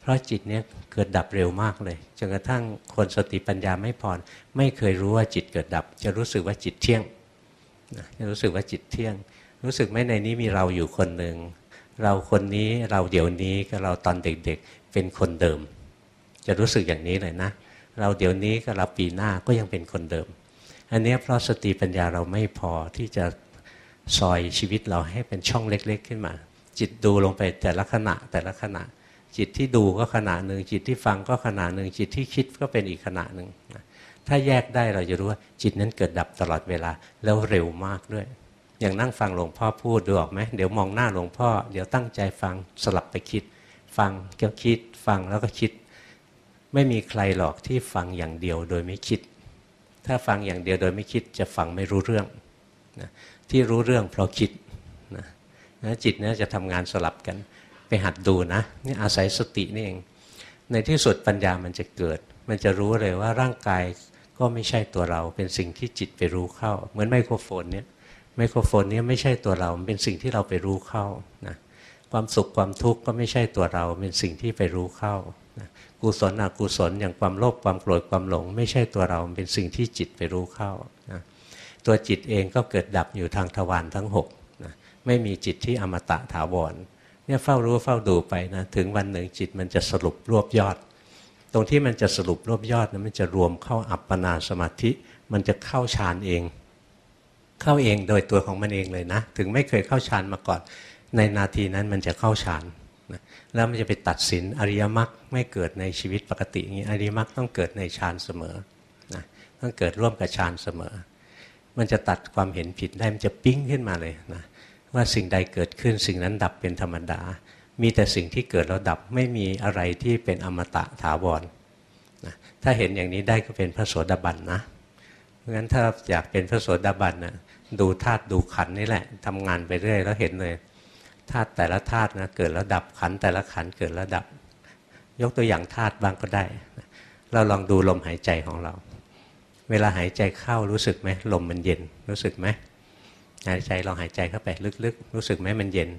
เพราะจิตเนี้ยเกิดดับเร็วมากเลยจนกระทั่งคนสติปัญญาไม่พอไม่เคยรู้ว่าจิตเกิดดับ จะรู้สึกว่าจิตเที่ยงจะรู้สึกว่าจิตเที่ยง รู้สึกไหมในนี้มีเราอยู่คนหนึ่งเราคนนี้เราเดี๋ยวนี้กับเราตอนเด็กๆเป็นคนเดิม จะรู้สึกอย่างนี้เลยนะ เราเดี๋ยวนี้กับเราปีหน้าก็ยังเป็นคนเดิม อันนี้เพราะสติปัญญาเราไม่พอที่จะซอยชีวิตเราให้เป็นช่องเล็ก ๆ ขึ้นมา จิตดูลงไปแต่ละขณะแต่ละขณะ จิตที่ดูก็ขณะหนึ่งจิตที่ฟังก็ขณะหนึ่งจิตที่คิดก็เป็นอีกขณะหนึ่งถ้าแยกได้เราจะรู้ว่าจิตนั้นเกิดดับตลอดเวลาแล้วเร็วมากด้วยอย่างนั่งฟังหลวงพ่อพูดดูออกไหมเดี๋ยวมองหน้าหลวงพ่อ เดี๋ยวตั้งใจฟังสลับไปคิด ฟังก็คิด ฟังแล้วก็คิด ไม่มีใครหรอกที่ฟังอย่างเดียวโดยไม่คิด ถ้าฟังอย่างเดียวโดยไม่คิดจะฟังไม่รู้เรื่องนะที่รู้เรื่องเพราะคิดนะจิตนี้จะทำงานสลับกันไปหัดดูนะนี่อาศัยสตินี่เอง ในที่สุดปัญญามันจะเกิด มันจะรู้เลยว่าร่างกายก็ไม่ใช่ตัวเรา เป็นสิ่งที่จิตไปรู้เข้า เหมือนไมโครโฟนเนี้ยไมโครโฟนนี้ไม่ใช่ตัวเราเป็นสิ่งที่เราไปรู้เข้านะความสุขความทุกข์ก็ไม่ใช่ตัวเรา เป็นสิ่งที่ไปรู้เข้า กุศลอกุศลอย่างความโลภความโกรธความหลง ไม่ใช่ตัวเราเป็นสิ่งที่จิตไปรู้เข้านะตัวจิตเองก็เกิดดับอยู่ทางทวารทั้ง6นะไม่มีจิตที่อมตะถาวรเนี่ยเฝ้ารู้เฝ้าดูไปนะถึงวันหนึ่งจิตมันจะสรุปรวบยอด ตรงที่มันจะสรุปรวบยอดนะมันจะรวมเข้าอัปปนาสมาธิ มันจะเข้าฌานเอง เข้าเองโดยตัวของมันเองเลยนะ ถึงไม่เคยเข้าฌานมาก่อน ในนาทีนั้นมันจะเข้าฌาน แล้วมันจะไปตัดสินอริยมรรคไม่เกิดในชีวิตปกติอย่างนี้อริยมรรคต้องเกิดในฌานเสมอนะต้องเกิดร่วมกับฌานเสมอ มันจะตัดความเห็นผิดได้มันจะปิ้งขึ้นมาเลยนะว่าสิ่งใดเกิดขึ้นสิ่งนั้นดับเป็นธรรมดา มีแต่สิ่งที่เกิดแล้วดับไม่มีอะไรที่เป็นอมตะถาวรนะถ้าเห็นอย่างนี้ได้ก็เป็นพระโสดาบันนะเพราะฉะนั้นถ้าอยากเป็นพระโสดาบันนะดูธาตุดูขันนี่แหละทำงานไปเรื่อยแล้วเห็นเลย ธาตุแต่ละธาตุนะเกิดแล้วดับขันแต่ละขันเกิดแล้วดับ ยกตัวอย่างธาตุบ้างก็ได้ เราลองดูลมหายใจของเรา เวลาหายใจเข้ารู้สึกไหมลมมันเย็นรู้สึกไหมหายใจลองหายใจเข้าไปลึกๆ รู้สึกไหมมันเย็น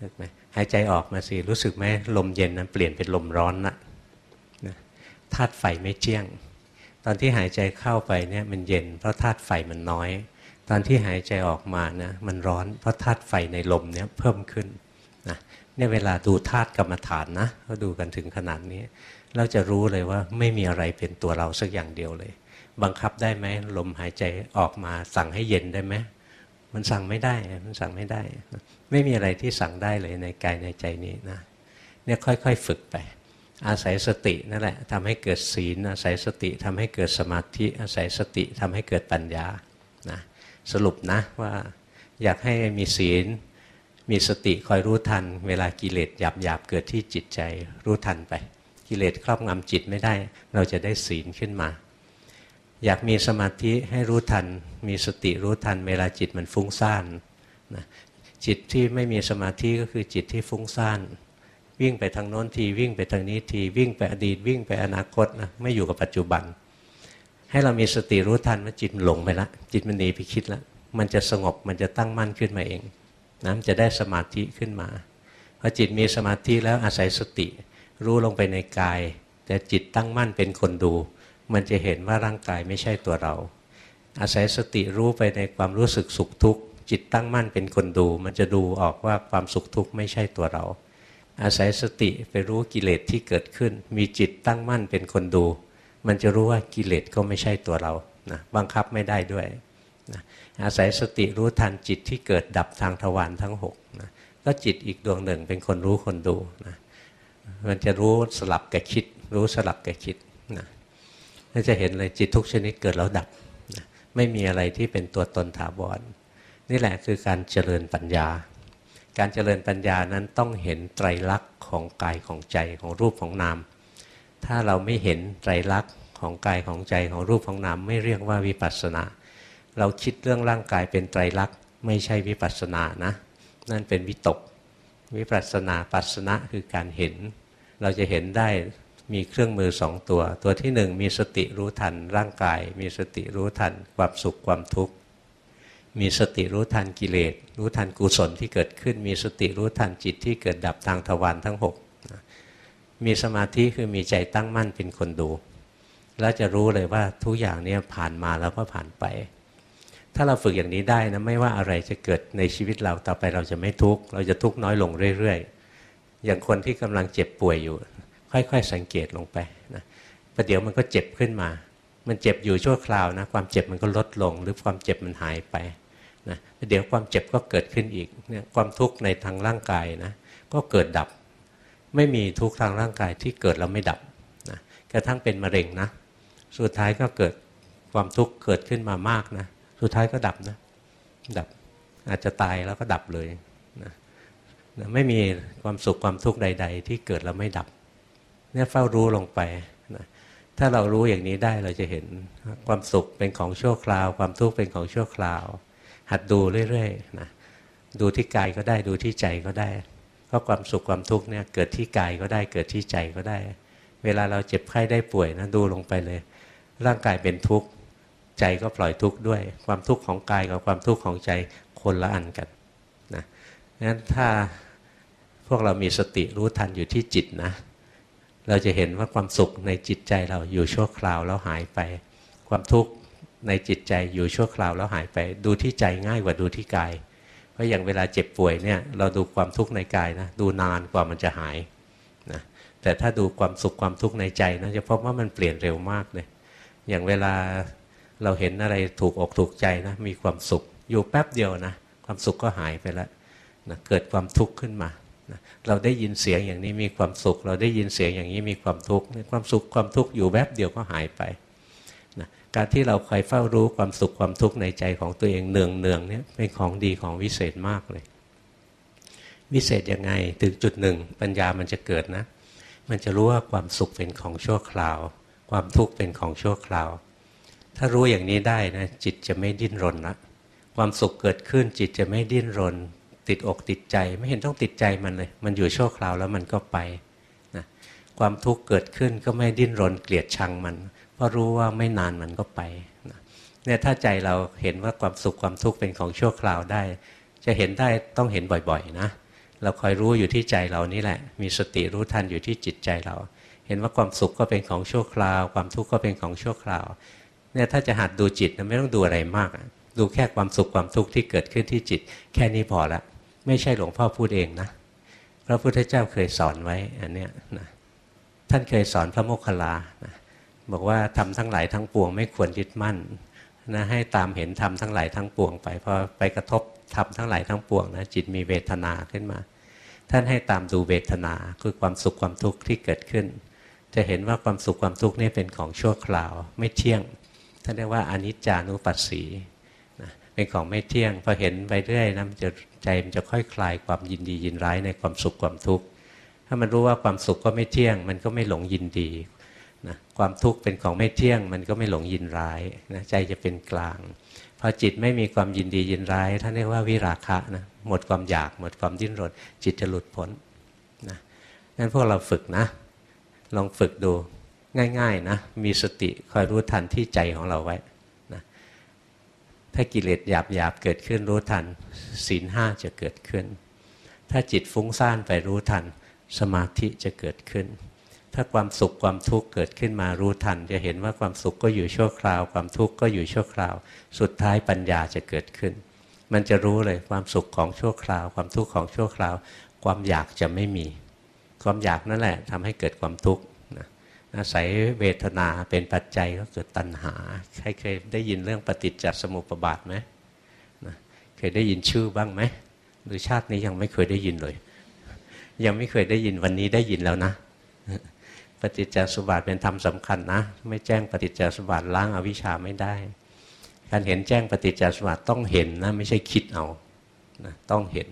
รู้ไหมหายใจออกมาสิรู้สึกไหมลมเย็นนั้นเปลี่ยนเป็นลมร้อนนะธาตุไฟไม่เจี่ยง ตอนที่หายใจเข้าไปเนี่ยมันเย็นเพราะธาตุไฟมันน้อย ตอนที่หายใจออกมานะมันร้อนเพราะธาตุไฟในลมเนี่ยเพิ่มขึ้นนะเนี่ยเวลาดูธาตุกรรมฐานนะก็ดูกันถึงขนาดนี้ เราจะรู้เลยว่าไม่มีอะไรเป็นตัวเราสักอย่างเดียวเลย บังคับได้ไหมลมหายใจออกมาสั่งให้เย็นได้ไหมมันสั่งไม่ได้มันสั่งไม่ได้ ไม่มีอะไรที่สั่งได้เลยในกายในใจนี้นะเนี่ยค่อยๆฝึกไป อาศัยสตินั่นแหละทำให้เกิดศีลอาศัยสติทำให้เกิดสมาธิอาศัยสติทำให้เกิดปัญญา สรุปนะว่าอยากให้มีศีล มีสติคอยรู้ทัน เวลากิเลสหยาบหยาบเกิดที่จิตใจรู้ทันไป กิเลสครอบงำจิตไม่ได้ เราจะได้ศีลขึ้นมา อยากมีสมาธิให้รู้ทัน มีสติรู้ทัน เวลาจิตมันฟุ้งซ่านนะจิตที่ไม่มีสมาธิก็คือจิตที่ฟุ้งซ่านวิ่งไปทางโน้นทีวิ่งไปทางนี้ทีวิ่งไปอดีตวิ่งไปอนาคตนะไม่อยู่กับปัจจุบัน ให้เรามีสติรู้ทันว่าจิตมันหลงไปละจิตมันหนีไปคิดละมันจะสงบมันจะตั้งมั่นขึ้นมาเองนะมันจะได้สมาธิขึ้นมาพอจิตมีสมาธิแล้วอาศัยสติ รู้ลงไปในกาย แต่จิตตั้งมั่นเป็นคนดู มันจะเห็นว่าร่างกายไม่ใช่ตัวเรา อาศัยสติรู้ไปในความรู้สึกสุขทุกข์จิตตั้งมั่นเป็นคนดู มันจะดูออกว่าความสุขทุกข์ไม่ใช่ตัวเรา อาศัยสติไปรู้กิเลสที่เกิดขึ้น มีจิตตั้งมั่นเป็นคนดู มันจะรู้ว่ากิเลสก็ไม่ใช่ตัวเรานะบังคับไม่ได้ด้วยนะอาศัยสติรู้ทันจิตที่เกิดดับทางทวารทั้งหกนะก็จิตอีกดวงหนึ่งเป็นคนรู้คนดูนะมันจะรู้สลับกับคิด รู้สลับกับคิดนะก็จะเห็นเลยจิตทุกชนิดเกิดแล้วดับนะไม่มีอะไรที่เป็นตัวตนถาวรนี่แหละคือการเจริญปัญญา การเจริญปัญญานั้นต้องเห็นไตรลักษณ์ของกายของใจของรูปของนาม ถ้าเราไม่เห็นไตรลักษณ์ของกายของใจของรูปของนามไม่เรียกว่าวิปัสสนา เราคิดเรื่องร่างกายเป็นไตรลักษณ์ไม่ใช่วิปัสสนานะ นั่นเป็นวิตก วิปัสสนาปัสสนะคือการเห็น เราจะเห็นได้มีเครื่องมือสองตัว ตัวที่หนึ่งมีสติรู้ทันร่างกาย มีสติรู้ทันความสุขความทุกข์ มีสติรู้ทันกิเลส รู้ทันกุศลที่เกิดขึ้น มีสติรู้ทันจิตที่เกิดดับทางทวารทั้งหก มีสมาธิคือมีใจตั้งมั่นเป็นคนดู แล้วจะรู้เลยว่าทุกอย่างเนี้ผ่านมาแล้วก็ผ่านไป ถ้าเราฝึกอย่างนี้ได้นะไม่ว่าอะไรจะเกิดในชีวิตเราต่อไปเราจะไม่ทุกข์เราจะทุกข์น้อยลงเรื่อยๆ อย่างคนที่กำลังเจ็บป่วยอยู่ ค่อยๆสังเกตลงไปนะประเดี๋ยวมันก็เจ็บขึ้นมา มันเจ็บอยู่ชั่วคราวนะความเจ็บมันก็ลดลง หรือความเจ็บมันหายไปนะเดี๋ยวความเจ็บก็เกิดขึ้นอีกเนี่ยความทุกข์ในทางร่างกายนะก็เกิดดับ ไม่มีทุกข์ทางร่างกายที่เกิดแล้วไม่ดับนะกระทั่งเป็นมะเร็งนะ สุดท้ายก็เกิดความทุกข์เกิดขึ้นมามากนะ สุดท้ายก็ดับนะ ดับอาจจะตายแล้วก็ดับเลยนะนะไม่มีความสุขความทุกข์ใด ๆ ที่เกิดแล้วไม่ดับ เนี่ยเฝ้ารู้ลงไปนะถ้าเรารู้อย่างนี้ได้เราจะเห็นความสุขเป็นของชั่วคราว ความทุกข์เป็นของชั่วคราว หัดดูเรื่อยๆนะดูที่กายก็ได้ดูที่ใจก็ได้ เพราะความสุขความทุกข์เนี่ยเกิดที่กายก็ได้เกิดที่ใจก็ได้ เวลาเราเจ็บไข้ได้ป่วยนะดูลงไปเลย ร่างกายเป็นทุกข์ใจก็ปล่อยทุกข์ด้วย ความทุกข์ของกายกับความทุกข์ของใจคนละอันกันนะงั้นถ้าพวกเรามีสติรู้ทันอยู่ที่จิตนะ เราจะเห็นว่าความสุขในจิตใจเราอยู่ชั่วคราวแล้วหายไป ความทุกข์ในจิตใจอยู่ชั่วคราวแล้วหายไป ดูที่ใจง่ายกว่าดูที่กาย เพราะอย่างเวลาเจ็บป่วยเนี่ยเราดูความทุกข์ในกายนะดูนานกว่ามันจะหายนะแต่ถ้าดูความสุขความทุกข์ในใจนะจะพบว่ามันเปลี่ยนเร็วมากเลย อย่างเวลาเราเห็นอะไรถูกอกถูกใจนะมีความสุขอยู่แป๊บเดียวนะความสุขก็หายไปแล้วนะเกิดความทุกข์ขึ้นมานะเราได้ยินเสียงอย่างนี้มีความสุข เราได้ยินเสียงอย่างนี้มีความทุกข์ความสุขความทุกข์อยู่แป๊บเดียวก็หายไป การที่เราคอยเฝ้ารู้ความสุขความทุกข์ในใจของตัวเองเนืองเนืองเนี่ยเป็นของดีของวิเศษมากเลย วิเศษยังไงถึงจุดหนึ่ง ปัญญามันจะเกิดนะ มันจะรู้ว่าความสุขเป็นของชั่วคราว ความทุกข์เป็นของชั่วคราว ถ้ารู้อย่างนี้ได้นะจิตจะไม่ดิ้นรนละความสุขเกิดขึ้นจิตจะไม่ดิ้นรน ติดอกติดใจไม่เห็นต้องติดใจมันเลย มันอยู่ชั่วคราวแล้วมันก็ไปนะความทุกข์เกิดขึ้นก็ไม่ดิ้นรนเกลียดชังมัน เพราะรู้ว่าไม่นานมันก็ไปเนี่ยถ้าใจเราเห็นว่าความสุขความทุกข์เป็นของชั่วคราวได้ จะเห็นได้ต้องเห็นบ่อยๆนะเราคอยรู้อยู่ที่ใจเรานี่แหละ มีสติรู้ทันอยู่ที่จิตใจเรา เห็นว่าความสุขก็เป็นของชั่วคราว ความทุกข์ก็เป็นของชั่วคราวเนี่ยถ้าจะหัดดูจิตไม่ต้องดูอะไรมาก ดูแค่ความสุขความทุกข์ที่เกิดขึ้นที่จิต แค่นี้พอละ ไม่ใช่หลวงพ่อพูดเองนะพระพุทธเจ้าเคยสอนไว้อันเนี้ยนะท่านเคยสอนพระโมคคัลลานะ บอกว่าทำทั้งหลายทั้งปวง ไม่ควรยึดมั่นนะให้ตามเห็นทำทั้งหลายทั้งปวงไปพอไปกระทบทำทั้งหลายทั้งปวงนะจิตมีเวทนาขึ้นมา ท่านให้ตามดูเวทนาคือความสุขความทุกข์ที่เกิดขึ้น จะเห็นว่าความสุขความทุกข์นี่เป็นของชั่วคราว ไม่เที่ยงท่านเรียกว่าอนิจจานุปัสสีนะเป็นของไม่เที่ยงพอเห็นไปเรื่อยนะมันจะใจมันจะค่อยคลายความยินดียินร้ายในความสุขความทุกข์ถ้ามันรู้ว่าความสุขก็ไม่เที่ยง มันก็ไม่หลงยินดี นะความทุกข์เป็นของไม่เที่ยง มันก็ไม่หลงยินร้ายนะใจจะเป็นกลางพอจิตไม่มีความยินดียินร้ายท่านเรียกว่าวิราคะนะหมดความอยากหมดความดิ้นรน จิตจะหลุดพ้นนะงั้นพวกเราฝึกนะ ลองฝึกดูง่าย ๆ นะ มีสติคอยรู้ทันที่ใจของเราไว้นะถ้ากิเลสหยาบหยาบเกิดขึ้นรู้ทันศีลห้าจะเกิดขึ้น ถ้าจิตฟุ้งซ่านไปรู้ทันสมาธิจะเกิดขึ้น ถ้าความสุขความทุกข์เกิดขึ้นมารู้ทัน จะเห็นว่าความสุขก็อยู่ชั่วคราว ความทุกข์ก็อยู่ชั่วคราว สุดท้ายปัญญาจะเกิดขึ้น มันจะรู้เลยความสุขของชั่วคราว ความทุกข์ของชั่วคราว ความอยากจะไม่มี ความอยากนั่นแหละทำให้เกิดความทุกข์นะอาศัยเวทนาเป็นปัจจัยก็เกิดตัณหาใครเคยได้ยินเรื่องปฏิจจสมุปบาทไหมนะเคยได้ยินชื่อบ้างไหมหรือชาตินี้ยังไม่เคยได้ยินเลย ยังไม่เคยได้ยินวันนี้ได้ยินแล้วนะ ปฏิจจสมุปบาทเป็นธรรมสำคัญนะ ไม่แจ้งปฏิจจสมุปบาทล้างอาวิชชาไม่ได้ การเห็นแจ้งปฏิจจสมุปบาทต้องเห็นนะไม่ใช่คิดเอานะต้องเห็น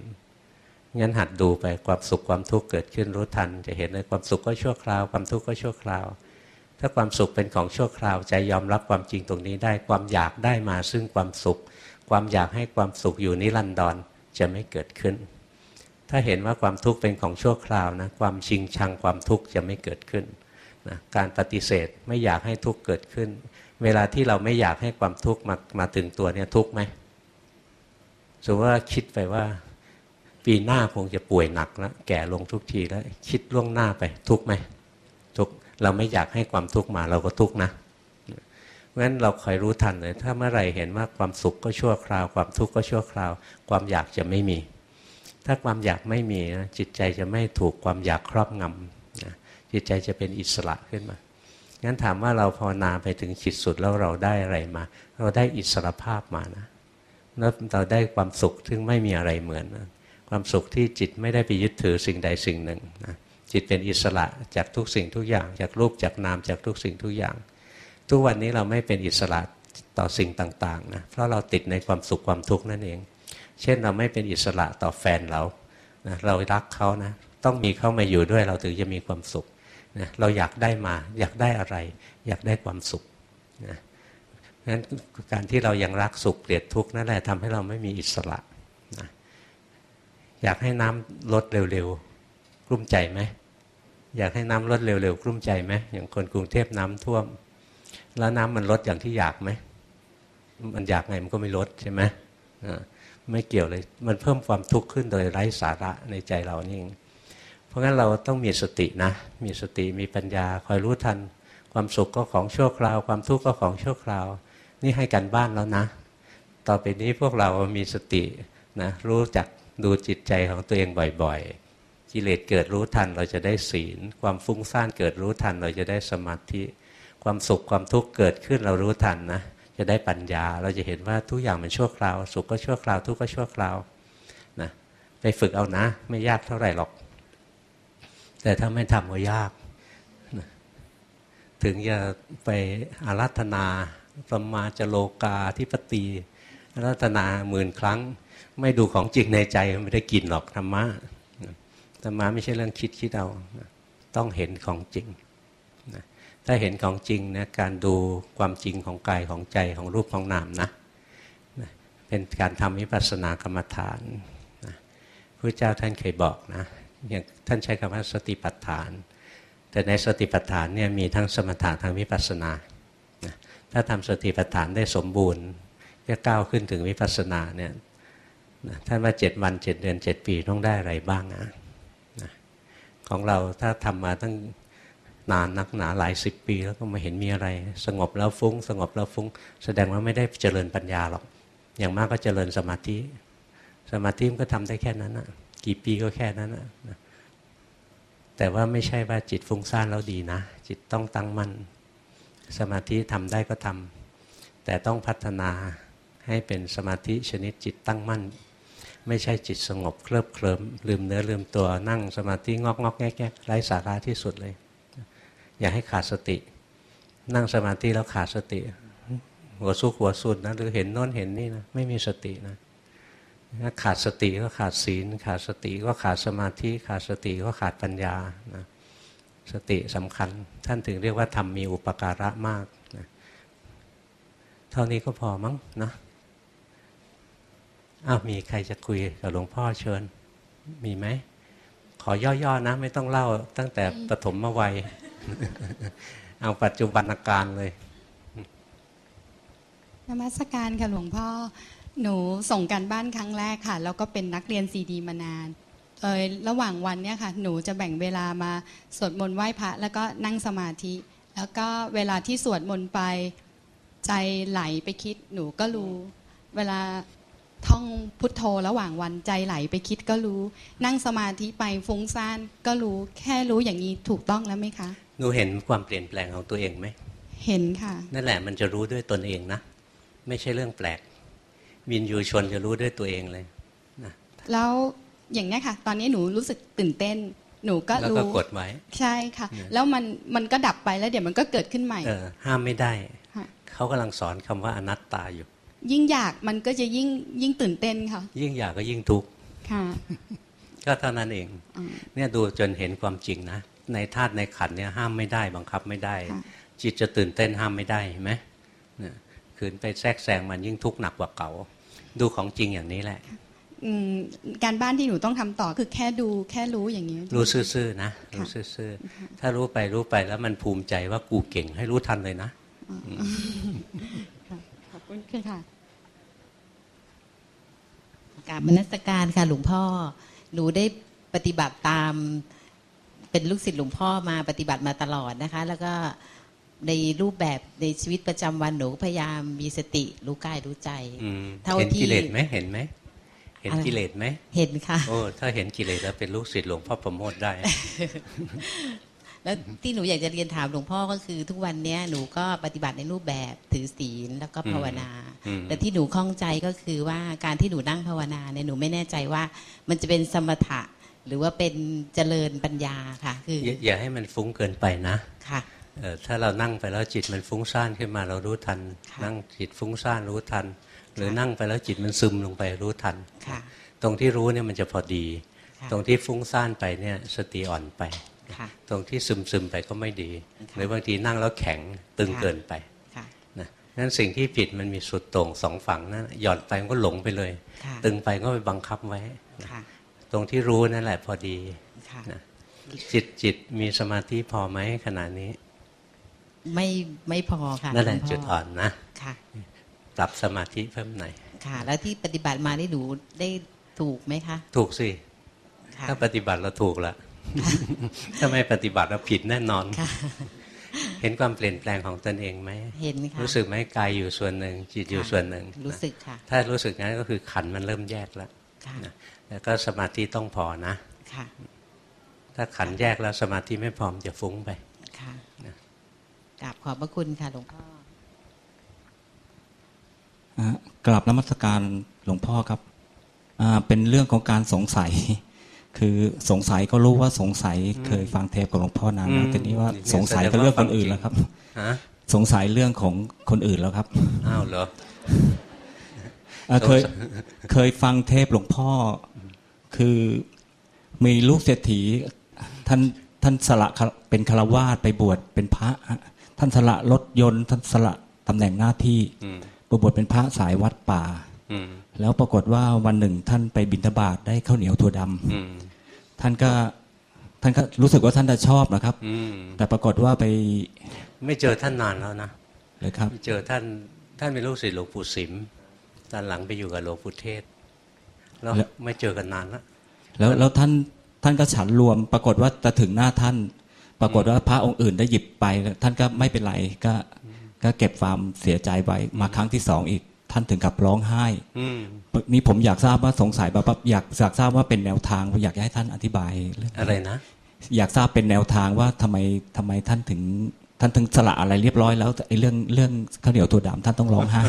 งั้นหัดดูไปความสุขความทุกข์เกิดขึ้นรู้ทัน จะเห็นเลยความสุขก็ชั่วคราวความทุกข์ก็ชั่วคราว ถ้าความสุขเป็นของชั่วคราวใจยอมรับความจริงตรงนี้ได้ ความอยากได้มาซึ่งความสุข ความอยากให้ความสุขอยู่นิรันดรจะไม่เกิดขึ้น ถ้าเห็นว่าความทุกข์เป็นของชั่วคราวนะความชิงชังความทุกข์จะไม่เกิดขึ้นนะการปฏิเสธไม่อยากให้ทุกข์เกิดขึ้น เวลาที่เราไม่อยากให้ความทุกข์มามาถึงตัวเนี่ยทุกข์ไหมสมมติว่าคิดไปว่า ปีหน้าคงจะป่วยหนักแล้วแก่ลงทุกทีแล้วคิดล่วงหน้าไปทุกข์ไหมทุกเราไม่อยากให้ความทุกข์มาเราก็ทุกข์นะเพราะฉะนั้นเราคอยรู้ทันเลย ถ้าเมื่อไหร่เห็นว่าความสุขก็ชั่วคราว ความทุกข์ก็ชั่วคราว ความอยากจะไม่มี ถ้าความอยากไม่มีนะจิตใจจะไม่ถูกความอยากครอบงำนะจิตใจจะเป็นอิสระขึ้นมา งั้นถามว่าเราภาวนาไปถึงจิตสุดแล้วเราได้อะไรมา เราได้อิสรภาพมานะแล้วเราได้ความสุขซึ่งไม่มีอะไรเหมือนนะความสุขที่จิตไม่ได้ไปยึดถือสิ่งใดสิ่งหนึ่งนะจิตเป็นอิสระจากทุกสิ่งทุกอย่าง จากรูปจากนามจากทุกสิ่งทุกอย่าง ทุกวันนี้เราไม่เป็นอิสระต่อสิ่งต่างๆนะเพราะเราติดในความสุขความทุกข์นั่นเอง เช่นเราไม่เป็นอิสระต่อแฟนเรานะเรารักเขานะต้องมีเขามาอยู่ด้วยเราถึงจะมีความสุขนะเราอยากได้มาอยากได้อะไร อยากได้ความสุขนะงั้นการที่เรายังรักสุขเกลียดทุกข์นั่นแหละทำให้เราไม่มีอิสระนะอยากให้น้ำลดเร็วๆกลุ้มใจไหมอยากให้น้ำลดเร็วๆกลุ้มใจไหมอย่างคนกรุงเทพน้ำท่วม แล้วน้ำมันลดอย่างที่อยากไหมมันอยากไงมันก็ไม่ลดใช่ไหม ไม่เกี่ยวเลย มันเพิ่มความทุกข์ขึ้นโดยไร้สาระในใจเรานี่เองเพราะงั้นเราต้องมีสตินะ มีสติมีปัญญาคอยรู้ทัน ความสุขก็ของชั่วคราว ความทุกข์ก็ของชั่วคราว นี่ให้กันบ้านแล้วนะ ต่อไปนี้พวกเรามีสตินะรู้จักดูจิตใจของตัวเองบ่อยๆกิเลสเกิดรู้ทันเราจะได้ศีล ความฟุ้งซ่านเกิดรู้ทันเราจะได้สมาธิ ความสุขความทุกข์เกิดขึ้นเรารู้ทันนะ จะได้ปัญญา เราจะเห็นว่าทุกอย่างมันชั่วคราว สุขก็ชั่วคราว ทุกข์ก็ชั่วคราวนะไปฝึกเอานะ ไม่ยากเท่าไหร่หรอก แต่ถ้าไม่ทำก็ยากถึงจะไปอารัธนาสมมาจโลกาทิปตีอารัธนาหมื่นครั้ง ไม่ดูของจริงในใจไม่ได้กินหรอกธรรมะธรรมะไม่ใช่เรื่องคิดคิดเอา ต้องเห็นของจริง ถ้าเห็นของจริงนะการดูความจริงของกายของใจของรูปของนามนะเป็นการทำวิปัสสนากรรมฐานนะพระเจ้าท่านเคยบอกนะอย่างท่านใช้คำว่าสติปัฏฐาน แต่ในสติปัฏฐานเนี่ยมีทั้งสมถะทั้งวิปัสสนานะถ้าทำสติปัฏฐานได้สมบูรณ์จะก้าวขึ้นถึงวิปัสสนาเนี่ยท่านว่าเจ็ดวันเจ็ดเดือนเจ็ดปีต้องได้อะไรบ้างนะของเราถ้าทำมาตั้ง นานนักหนาหลายสิบปี แล้วก็มาเห็นมีอะไร สงบแล้วฟุง้ง สงบแล้วฟุง้ง แสดงว่าไม่ได้เจริญปัญญาหรอก อย่างมากก็เจริญสมาธิ สมาธิมันก็ทำได้แค่นั้นนะกี่ปีก็แค่นั้นนะแต่ว่าไม่ใช่ว่าจิตฟุ้งซ่านแล้วดีนะ จิตต้องตั้งมั่นสมาธิทำได้ก็ทำแต่ต้องพัฒนาให้เป็นสมาธิชนิดจิตตั้งมั่น ไม่ใช่จิตสงบเคลิบเคลิมลืมเนื้อลืมตัวนั่งสมาธิงอกงอกแงกไร้สาระที่สุดเลย อย่าให้ขาดสติ นั่งสมาธิแล้วขาดสติ หัวซุกหัวสุดนะหรือเห็นโน้นเห็นนี่นะไม่มีสตินะถ้าขาดสติก็ขาดศีล ขาดสติก็ขาดสมาธิ ขาดสติก็ขาดปัญญานะสติสำคัญ ท่านถึงเรียกว่าทำมีอุปการะมากนะเท่านี้ก็พอมั้งนะอ้าวมีใครจะคุยกับหลวงพ่อเชิญ มีไหม ขอย่อๆนะ ไม่ต้องเล่าตั้งแต่ปฐมวัย เอาปัจจุบันอาการเลยนมัสการค่ะหลวงพ่อ หนูส่งการบ้านครั้งแรกค่ะ แล้วก็เป็นนักเรียนซีดีมานานเออระหว่างวันเนี่ยค่ะ หนูจะแบ่งเวลามาสวดมนต์ไหว้พระ แล้วก็นั่งสมาธิ แล้วก็เวลาที่สวดมนต์ไปใจไหลไปคิด หนูก็รู้ เวลาท่องพุทโธระหว่างวันใจไหลไปคิดก็รู้ นั่งสมาธิไปฟุ้งซ่านก็รู้แค่รู้อย่างนี้ถูกต้องแล้วไหมคะ นูเห็นความเปลี่ยนแปลงของตัวเองไหม เห็นค่ะ นั่นแหละมันจะรู้ด้วยตนเองนะ ไม่ใช่เรื่องแปลก วินยูชนจะรู้ด้วยตัวเองเลยนะแล้วอย่างนี้ค่ะ ตอนนี้หนูรู้สึกตื่นเต้น หนูก็รู้แล้วก็กดไว้ ใช่ค่ะ แล้วมันมันก็ดับไปแล้วเดี๋ยวมันก็เกิดขึ้นใหม่เออห้ามไม่ได้ เขากำลังสอนคำว่าอนัตตาอยู่ ยิ่งอยากมันก็จะยิ่งยิ่งตื่นเต้นค่ะ ยิ่งอยากก็ยิ่งทุกข์ค่ะ ก็เท่านั้นเอง เนี่ยดูจนเห็นความจริงนะ ในธาตุในขันเนี่ยห้ามไม่ได้ บังคับไม่ได้ จิตจะตื่นเต้นห้ามไม่ได้เห็นไหมขืนไปแทรกแซงมันยิ่งทุกข์หนักกว่าเก่า ดูของจริงอย่างนี้แหละการบ้านที่หนูต้องทำต่อคือแค่ดูแค่รู้อย่างนี้ รู้ซื่อๆนะรู้ซื่อๆถ้ารู้ไปรู้ไปแล้วมันภูมิใจว่ากูเก่งให้รู้ทันเลยนะขอบคุณค่ะกราบมนัสการค่ะหลวงพ่อ หนูได้ปฏิบัติตาม เป็นลูกศิษย์หลวงพ่อมาปฏิบัติมาตลอดนะคะ แล้วก็ในรูปแบบในชีวิตประจำวันหนูพยายามมีสติรู้กายรู้ใจเท่าที่เห็นกิเลสไหมเห็นไหมเห็นกิเลสไหมเห็นค่ะโอ้ถ้าเห็นกิเลสแล้วเป็นลูกศิษย์หลวงพ่อประโมทได้ แล้วที่หนูอยากจะเรียนถามหลวงพ่อก็คือ ทุกวันนี้หนูก็ปฏิบัติในรูปแบบถือศีลแล้วก็ภาวนา แต่ที่หนูข้องใจก็คือว่าการที่หนูนั่งภาวนาเนี่ยหนูไม่แน่ใจว่า มันจะเป็นสมถะ หรือว่าเป็นเจริญปัญญาค่ะ คืออย่าให้มันฟุ้งเกินไปนะค่ะถ้าเรานั่งไปแล้วจิตมันฟุ้งซ่านขึ้นมาเรารู้ทัน นั่งจิตฟุ้งซ่านรู้ทัน หรือนั่งไปแล้วจิตมันซึมลงไปรู้ทันตรงที่รู้เนี่ยมันจะพอดี ตรงที่ฟุ้งซ่านไปเนี่ยสติอ่อนไปตรงที่ซึมซึมไปก็ไม่ดี หรือบางทีนั่งแล้วแข็งตึงเกินไปนะนั้นสิ่งที่ผิดมันมีสุดตรงสองฝั่งนั้นหย่อนไปมันก็หลงไปเลย ตึงไปก็ไปบังคับไว้ ตรงที่รู้นั่นแหละพอดีนะจิตจิตมีสมาธิพอไหมขณะนี้ ไม่ไม่พอค่ะนั่นแหละจุดอ่อนนะค่ะปรับสมาธิเพิ่มหน่อยค่ะ แล้วที่ปฏิบัติมาได้ดูได้ถูกไหมคะ ถูกสิถ้าปฏิบัติเราถูกแล้วถ้าไม่ปฏิบัติแล้วผิดแน่นอนเห็นความเปลี่ยนแปลงของตนเองไหมเห็นค่ะรู้สึกไหมกายอยู่ส่วนหนึ่งจิตอยู่ส่วนหนึ่ง รู้สึกค่ะ ถ้ารู้สึกงั้นก็คือขันมันเริ่มแยกแล้ว แล้วก็สมาธิต้องพอนะค่ะถ้าขันแยกแล้วสมาธิไม่พร้อมจะฟุ้งไปค่ะกราบขอบพระคุณค่ะหลวงพ่อกราบนมัสการหลวงพ่อครับเป็นเรื่องของการสงสัย คือสงสัยก็รู้ว่าสงสัยเคยฟังเทปกับหลวงพ่อนานแล้วแต่นี้ว่าสงสัยกับเรื่องคนอื่นแล้วครับสงสัยเรื่องของคนอื่นแล้วครับอ้าวเหรอเคยเคยฟังเทปหลวงพ่อ คือมีลูกเศรษฐีท่านท่านสละเป็นคารวาสไปบวชเป็นพระฮะท่านสละรถยนต์ ท่านสละตำแหน่งหน้าที่อืมไปบวชเป็นพระสายวัดป่าอืมแล้วปรากฏว่าวันหนึ่งท่านไปบิณฑบาตได้ข้าวเหนียวถั่วดำอืมท่านก็ท่านก็รู้สึกว่าท่านจะชอบนะครับอืมแต่ปรากฏว่าไป ไม่เจอท่านนานแล้วนะเลยครับ เจอท่านท่านเป็นลูกศิษย์หลวงปู่สิมตอนหลังไปอยู่กับหลวงปู่เทศ แล้วแล้วไม่เจอกันนานแล้วแล้วแล้วท่านท่านก็ฉันรวม ปรากฏว่าจะถึงหน้าท่าน ปรากฏว่าพระองค์อื่นได้หยิบไปแล้วท่านก็ไม่เป็นไรก็ก็เก็บความเสียใจไว้มาครั้งที่สองอีก ท่านถึงกับร้องไห้อืมนี่ผมอยากทราบว่าสงสัยแบบอยากอยากทราบว่าเป็นแนวทางอยากให้ท่านอธิบายเรื่องอะไรนะอยากทราบเป็นแนวทางว่าทำไมทำไมท่านถึง ท่านถึงสละอะไรเรียบร้อยแล้วแต่ไอ้เรื่องเรื่องข้าวเหนียวถั่วดำท่านต้องร้องไห้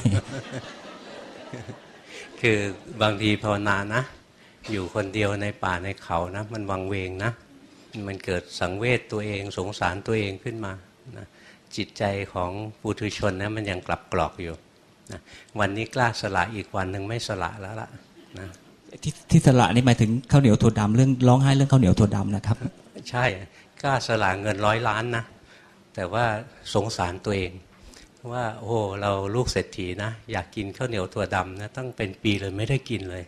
คือบางทีภาวนานะ อยู่คนเดียวในป่าในเขานะ มันวังเวงนะ มันเกิดสังเวชตัวเองสงสารตัวเองขึ้นมานะจิตใจของปุถุชนนะมันยังกลับกรอกอยู่นะวันนี้กล้าสละอีกวันหนึ่งไม่สละแล้วล่ะนะที่ที่สละนี่หมายถึงข้าวเหนียวถั่วดำเรื่องร้องไห้เรื่องข้าวเหนียวถั่วดำนะครับ ใช่กล้าสละเงินร้อยล้านนะแต่ว่าสงสารตัวเอง ว่าโอ้เราลูกเศรษฐีนะ อยากกินข้าวเหนียวถั่วดำนะตั้งเป็นปีเลยไม่ได้กินเลย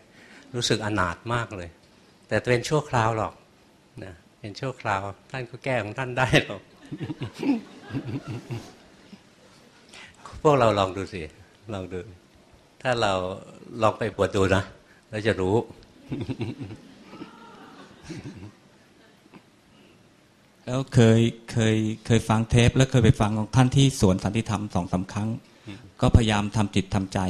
รู้สึกอนาถมากเลย แต่เป็นชั่วคราวหรอกนะเป็นชั่วคราวท่านก็แก้ของท่านได้หรอกพวกเราลองดูสิลองดู ถ้าเราลองไปบวชดูนะเราจะรู้ แล้วเคยเคยเคยฟังเทป แล้วเคยไปฟังของท่านที่สวนสันติธรรมสองสามครั้ง ก็พยายามทำจิตทำใจ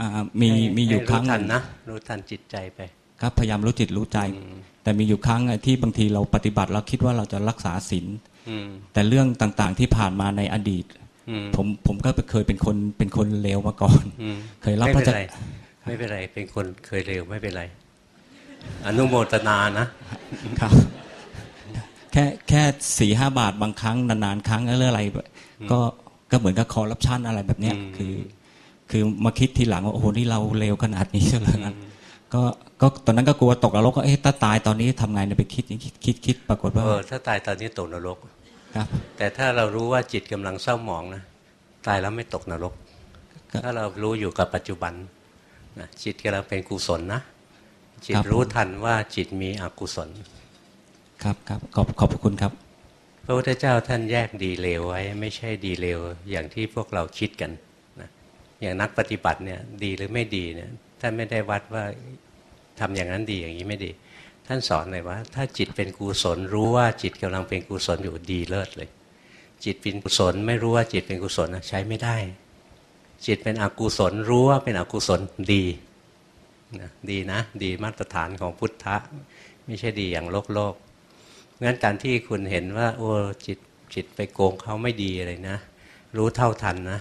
อ่ามีให้มีอยู่ให้ครั้งรู้ทันหงนะรู้ทันจิตใจไป ครับพยายามรู้จิตรู้ใจ แต่มีอยู่ครั้งที่บางทีเราปฏิบัติเราคิดว่าเราจะรักษาศีลอืมแต่เรื่องต่างๆที่ผ่านมาในอดีตอืมผมผมก็เคยเป็นคนเป็นคนเลวมาก่อนอืมเคยรับไม่พระเป็นเจ้าไรไม่เป็นไร เป็นคนเคยเร็วไม่เป็นไร อนุโมทนานะครับ แค่แค่สี่ห้าบาทบางครั้งนานๆครั้งแล้วเรื่องอะไร ก็ก็เหมือนกับคอร์รัปชันอะไรแบบเนี้ยอืมคือ คือมาคิดทีหลังว่าโอ้โหนี่เราเลวขนาดนี้เลยนะก็ก็ตอนนั้นก็กลัวตกนรกก็เอ๊ะถ้าตายตอนนี้ทำไงเนี่ยไปคิดคิดคิดคิดปรากฏว่าเออถ้าตายตอนนี้ตกนรกครับ แต่ถ้าเรารู้ว่าจิตกำลังเศร้าหมองนะตายแล้วไม่ตกนรกครับถ้าเรารู้อยู่กับปัจจุบันนะจิตกำลังเป็นกุศลนะจิตครับรู้ทันว่าจิตมีอกุศล ครับครับขอบขอบคุณครับ พระพุทธเจ้าท่านแยกดีเลวไว้ ไม่ใช่ดีเลวอย่างที่พวกเราคิดกันนะอย่างนักปฏิบัติเนี่ยดีหรือไม่ดีเนี่ยท่านไม่ได้วัดว่าทำอย่างนั้นดีอย่างนี้ไม่ดี ท่านสอนเลยว่า ถ้าจิตเป็นกุศลรู้ว่าจิตกำลังเป็นกุศลอยู่ดีเลิศเลย จิตเป็นกุศลไม่รู้ว่าจิตเป็นกุศลใช้ไม่ได้ จิตเป็นอกุศลรู้ว่าเป็นอกุศลดีนะดีนะ ดีมาตรฐานของพุทธะ ไม่ใช่ดีอย่างโลกโลก งั้นการที่คุณเห็นว่า โอ้จิตจิตไปโกงเขาไม่ดีอะไรนะ รู้เท่าทันนะ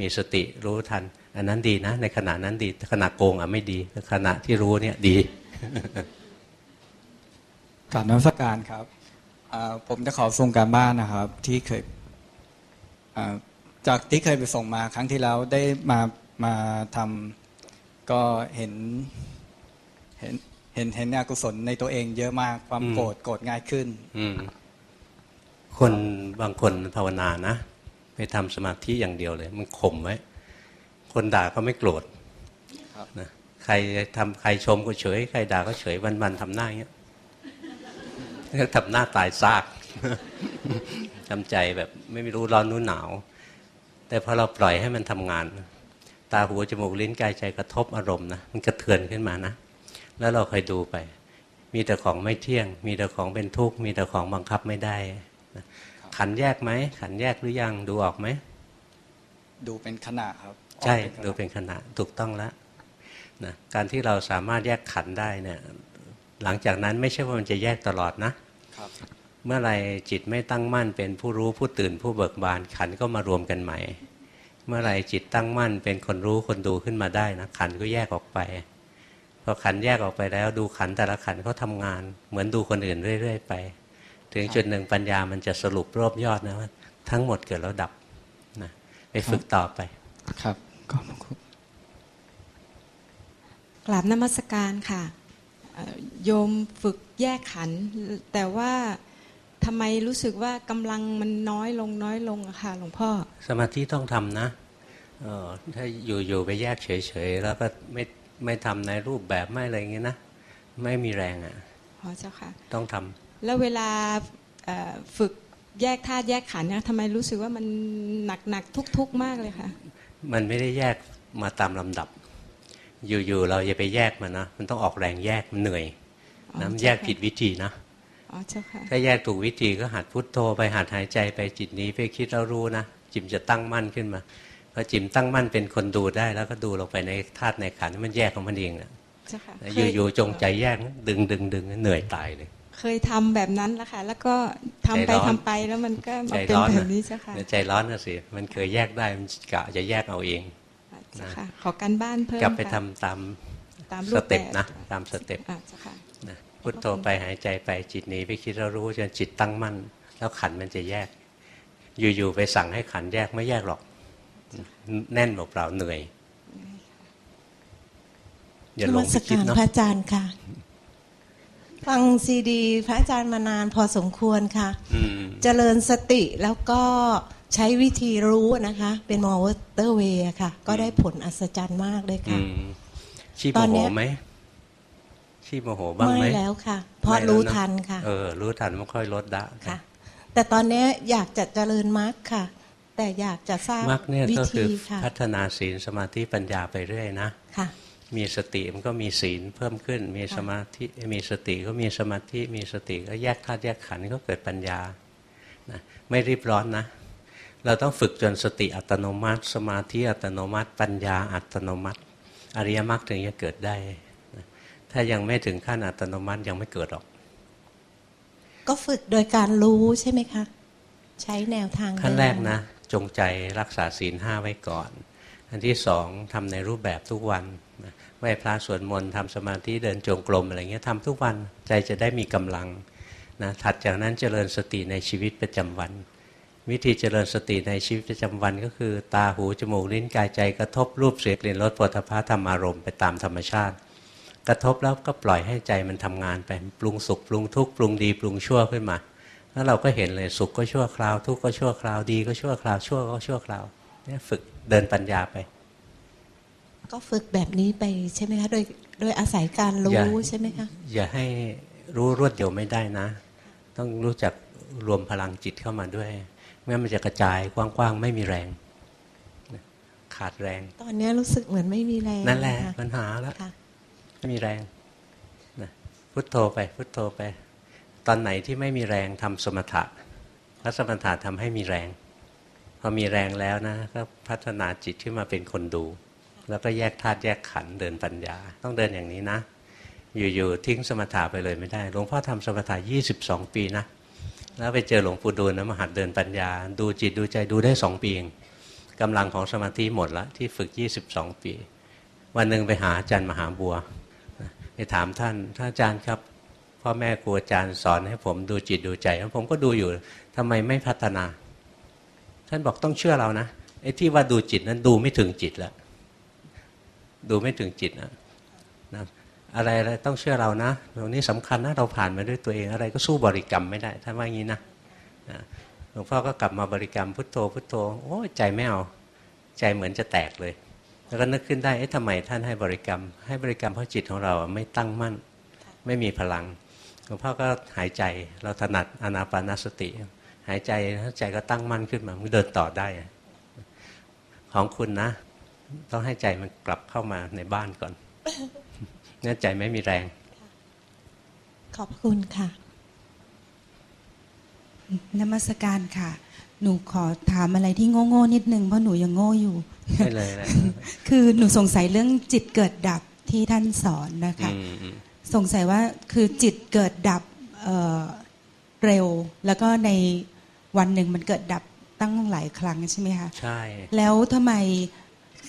มีสติรู้ทัน อันนั้นดีนะ ในขณะนั้นดีขณะโกงอะไม่ดีขณะที่รู้เนี่ยดีกราบนมัสการครับผมจะขอส่งการบ้านนะครับ ที่เคยจากที่เคยไปส่งมาครั้งที่แล้วได้มามาทำก็เห็นเห็น เห็นเห็นอกุศลในตัวเองเยอะมากความอืมโกรธโกรธง่ายขึ้น อืมคนบางคนภาวนานะ ไปทำสมาธิอย่างเดียวเลย มันข่มไว้ คนด่าก็ไม่โกรธครับนะใครทำใครชมก็เฉย ใครด่าก็เฉยวันๆทำหน้าอย่างเงี้ยทำหน้าตายซากทำใจแบบไม่รู้ร้อนนู้นหนาว แต่พอเราปล่อยให้มันทำงาน ตาหูจมูกลิ้นกายใจกระทบอารมณ์นะมันกระเทือนขึ้นมานะ แล้วเราคอยดูไป มีแต่ของไม่เที่ยง มีแต่ของเป็นทุกข์ มีแต่ของบังคับไม่ได้นะขันแยกไหม ขันแยกหรือยังดูออกไหม ดูเป็นขณะครับ ใช่ออกดูเป็นขณะเป็นขณะถูกต้องแล้วนะการที่เราสามารถแยกขันได้เนี่ยหลังจากนั้นไม่ใช่ว่ามันจะแยกตลอดนะครับเมื่อไรจิตไม่ตั้งมั่นเป็นผู้รู้ผู้ตื่นผู้เบิกบานขันก็มารวมกันใหม่ เมื่อไรจิตตั้งมั่นเป็นคนรู้คนดูขึ้นมาได้นะขันก็แยกออกไปพ อขันแยกออกไปแล้ว ดูขันแต่ละขันเขาทำงาน เหมือนดูคนอื่นเรื่อย ๆ ไป ถึงจุดหนึ่งปัญญามันจะสรุปรวบยอดนะว่าทั้งหมดเกิดแล้วดับนะไปฝึกต่อไปครับขอบคุณกราบนมัสการค่ะเอ่อโยมฝึกแยกขันธ์แต่ว่าทำไมรู้สึกว่ากำลังมันน้อยลงน้อยลงอะค่ะหลวงพ่อ สมาธิต้องทำนะเออถ้าอยู่ๆไปแยกเฉยๆ แล้วก็ไม่ ไม่ทำในรูปแบบไม่อะไรเงี้ยนะไม่มีแรงอะ่ะอ๋อเจ้าค่ะ ต้องทำแล้วเวลาเอ่อฝึกแยกธาตุแยกขันธ์เนี่ยทำไมรู้สึกว่ามันหนักหนักทุกทุกๆมากเลยค่ะ มันไม่ได้แยกมาตามลำดับ อยู่ๆเราอย่าไปแยกมันนะมันต้องออกแรงแยกมันเหนื่อยอ๋อนะมันเจ้าแยกค่ะผิดวิธีนะอ๋อเจ้าค่ะถ้าแยกถูกวิธีก็หัดพุทโธไปหัดหายใจไปจิตหนี้ไปคิดแล้วรู้นะจิมจะตั้งมั่นขึ้นมาพ อจิมตั้งมั่นเป็นคนดูได้ แล้วก็ดูลงไปในธาตุในขันธ์มันแยกของมันเองนะเจ้าค่ะอยู่ๆจงใจแยกนะดึงดึงดึงเหนื่อยตายเลย เคยทำแบบนั้นแล้วค่ะ แล้วก็ทำไปใจร้อนทำไปแล้วมันก็มาใจเป็นร้อนแบนะบนี้เจ้าค่ะใจร้อนนะสิมันเคยแยกได้มันกะจะแยกเอาเองเจ้าค่ะขอการบ้านเพิ่มกลับไปทำค่ะตามตามสรูปเต็ปแบบนะตามสเต็ปอ่าเจ้าค่ะนะพุทโธไปหายใจไปจิตหนีไปคิดแล้วรู้จนจิตตั้งมั่น แล้วขันธ์มันจะแยก อยู่ๆไปสั่งให้ขันธ์แยกไม่แยกหรอก แน่นเปล่าๆเหนื่อยอย่านหลมังสไปคิดการเนาะพระอาจารย์ค่ะ ฟังซีดี พระอาจารย์มานานพอสมควรค่ะอืมเจริญสติแล้วก็ใช้วิธีรู้นะคะ เป็นมอเตอร์เวย์ค่ะ ก็ได้ผลอัศจรรย์มากเลยอืค่ะมชีพตโมอนโหเนี้ยไหมชีพโมโหบ้างไหมไม่แล้วค่ะ เพราะไม่แล้วรู้นะทันค่ะ เออ รู้ทันมันค่อยลดละค่ะ แต่ตอนเนี้ยอยากจะเจริญมรรคค่ะ แต่อยากจะทราบมรรคเนี่ยวิก็คืธีอค่ะพัฒนาศีลสมาธิปัญญาไปเรื่อยนะค่ะมีสติมันก็มีศีลเพิ่มขึ้น มีสมาธิมีสติก็มีสมาธิมีสติก็แยกธาตุแยกขันธ์ก็เกิดปัญญานะไม่รีบร้อนนะ เราต้องฝึกจนสติอัตโนมัติ สมาธิอัตโนมัติ ปัญญาอัตโนมัติ อริยมรรคถึงจะเกิดได้นะถ้ายังไม่ถึงขั้นอัตโนมัติยังไม่เกิดหรอก ก็ฝึกโดยการรู้ใช่ไหมคะ ใช้แนวทางขั้นแรกเดินะ จงใจรักษาศีลห้าไว้ก่อน อันที่สองทำในรูปแบบทุกวันไหว้พระสวดมนต์ทำสมาธิเดินจงกรมอะไรเงี้ยทำทุกวันใจจะได้มีกำลังนะถัดจากนั้นเจริญสติในชีวิตประจำวัน วิธีเจริญสติในชีวิตประจำวัน ก็คือ ตาหูจมูกลิ้นกายใจกระทบรูปเสียงกลิ่นรสผลิตภัณฑ์ธรรมารมณ์ไปตามธรรมชาติ กระทบแล้วก็ปล่อยให้ใจมันทำงานไปปรุงสุขปรุงทุกข์ปรุงดีปรุงชั่วขึ้นมา แล้วเราก็เห็นเลยสุขก็ชั่วคราว ทุกข์ก็ชั่วคราวดีก็ชั่วคราวชั่วก็ชั่วคราวเนี่ยฝึกเดินปัญญาไป ก็ฝึกแบบนี้ไปใช่ไหมคะโดยโดยอาศัยการอย่ารู้ใช่ไหมคะอย่าให้รู้รวดเดียวไม่ได้นะ ต้องรู้จักรวมพลังจิตเข้ามาด้วยไม่งั้นมันจะกระจายกว้างๆไม่มีแรงนะขาดแรง ตอนเนี้ยรู้สึกเหมือนไม่มีแรงนั่นแหละค่ปัญหาแล้วค่ะไม่มีแรงนะพุทโธไป พุทโธไป ตอนไหนที่ไม่มีแรงทำสมถะพระสมถะทำให้มีแรง พอมีแรงแล้วนะก็พัฒนาจิตขึ้นมาเป็นคนดู แล้วก็แยกธาตุแยกขันเดินปัญญา ต้องเดินอย่างนี้นะ อยู่ๆทิ้งสมถะไปเลยไม่ได้หลวงพ่อทำสมถะ22 ปีนะแล้วไปเจอหลวงปู่ดูลนะมหัดเดินปัญญา ดูจิตดูใจดูได้สองปีเองกำลังของสมาธิหมดละที่ฝึก 22 ปี วันหนึ่งไปหาอาจารย์มหาบัว ไปถามท่านท่านอาจารย์ครับ พ่อแม่ครูอาจารย์สอนให้ผมดูจิตดูใจแล้วผมก็ดูอยู่ทำไมไม่พัฒนา ท่านบอกต้องเชื่อเรานะไอ้ที่ว่าดูจิตนั้นดูไม่ถึงจิตแล้วดูไม่ถึงจิตนะนะอะไรอะไรต้องเชื่อเรานะตรงนี้สำคัญนะเราผ่านมาด้วยตัวเองอะไรก็สู้บริกรรมไม่ได้ท่านว่าอย่างนี้นะหลวงพ่อก็กลับมาบริกรรมพุทโธพุทโธโอ้ใจไม่เอาใจเหมือนจะแตกเลย แล้วก็นึกขึ้นได้เอ๊ะทำไมท่านให้บริกรรม ให้บริกรรมเพราะจิตของเราไม่ตั้งมั่น ไม่มีพลัง ลวงพ่อก็หายใจเราถนัดอนาปานสติ หายใจแล้วใจก็ตั้งมั่นขึ้นมามันเดินต่อได้ ของคุณนะ ต้องให้ใจมันกลับเข้ามาในบ้านก่อนเนี่ยใจไม่มีแรง ขอบคุณค่ะนมัสการค่ะ หนูขอถามอะไรที่โง่ๆนิดนึงเพราะหนูยังโง่อยู่ไม่เลยนะคือหนูสงสัยเรื่องจิตเกิดดับที่ท่านสอนนะคะอืมอืม สงสัยว่าคือจิตเกิดดับเอ่อเร็ว แล้วก็ในวันหนึ่งมันเกิดดับตั้งหลายครั้งใช่ไหมคะใช่ แล้วทำไม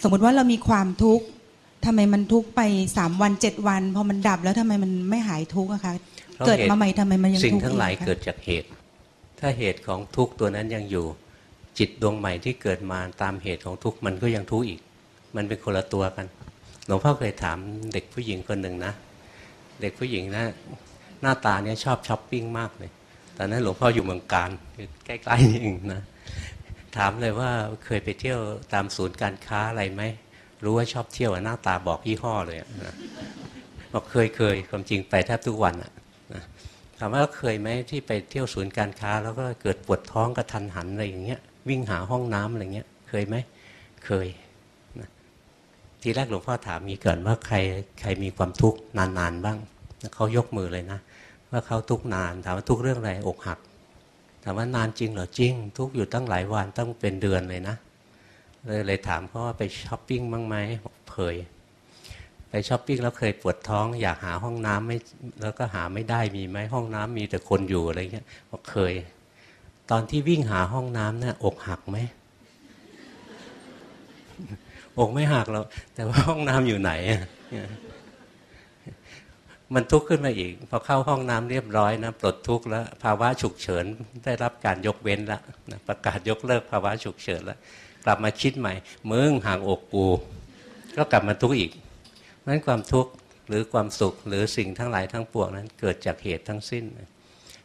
สมมติว่าเรามีความทุกข์ทำไมมันทุกข์ไปสามวันเจ็ดวันพอมันดับแล้วทำไมมันไม่หายทุกข์อะคะพราะเกิดหตุมาใหม่ทำไมมันยังสิ่งทุกข์ทั้งหลายอีคะเกิดจากเหตุ ถ้าเหตุของทุกข์ตัวนั้นยังอยู่ จิตดวงใหม่ที่เกิดมาตามเหตุของทุกข์มันก็ยังทุกข์อีก มันเป็นคนละตัวกันหลวงพ่อเคยถามเด็กผู้หญิงคนหนึ่งนะ เด็กผู้หญิงนะหน้าตาเนี่ยชอบช้อปปิ้งมากเลยตอนนั้นหลวงพ่ออยู่เมืองการใกล้ๆนี่เองนะถามเลยว่าเคยไปเที่ยวตามศูนย์การค้าอะไรไหมรู้ว่าชอบเที่ยวหน้าตาบอกยี่ห้อเลยนะบอกเคยเคยความจริงไปแทบทุกวันอะนะถามว่าเคยไหมที่ไปเที่ยวศูนย์การค้า แล้วก็เกิดปวดท้องกระทันหันอะไรอย่างเงี้ย วิ่งหาห้องน้ำอะไรเงี้ย เคยไหมเคยนะทีแรกหลวงพ่อถามมีเกิดว่าใครใครมีความทุกข์นานๆบ้าง เขายกมือเลยนะ ว่าเขาทุกนาน ถามว่าทุกเรื่องอะไรอกหัก ถามว่านานจริงเหรอจริง ทุกอยู่ตั้งหลายวันตั้งเป็นเดือนเลยนะเลยเลยถามเขาว่าไปช้อปปิ้งบ้างไหมเคยไปช้อปปิ้งแล้วเคยปวดท้อง อยากหาห้องน้ำไม่แล้วก็หาไม่ได้มีไหมห้องน้ำมีแต่คนอยู่อะไรเงี้ยบอกเคย ตอนที่วิ่งหาห้องน้ำเนี่ยอกหักไหมอกไม่หักหรอกแต่ว่าห้องน้ำอยู่ไหน มันทุกข์ขึ้นมาอีก พอเข้าห้องน้ำเรียบร้อยนะปลดทุกข์แล้ว ภาวะฉุกเฉินได้รับการยกเว้นแล้วประกาศยกเลิกภาวะฉุกเฉินแล้วกลับมาคิดใหม่ มึงห่างอกกู ก็กลับมาทุกข์อีกนั้นความทุกข์หรือความสุขหรือสิ่งทั้งหลายทั้งปวงนั้นเกิดจากเหตุทั้งสิ้น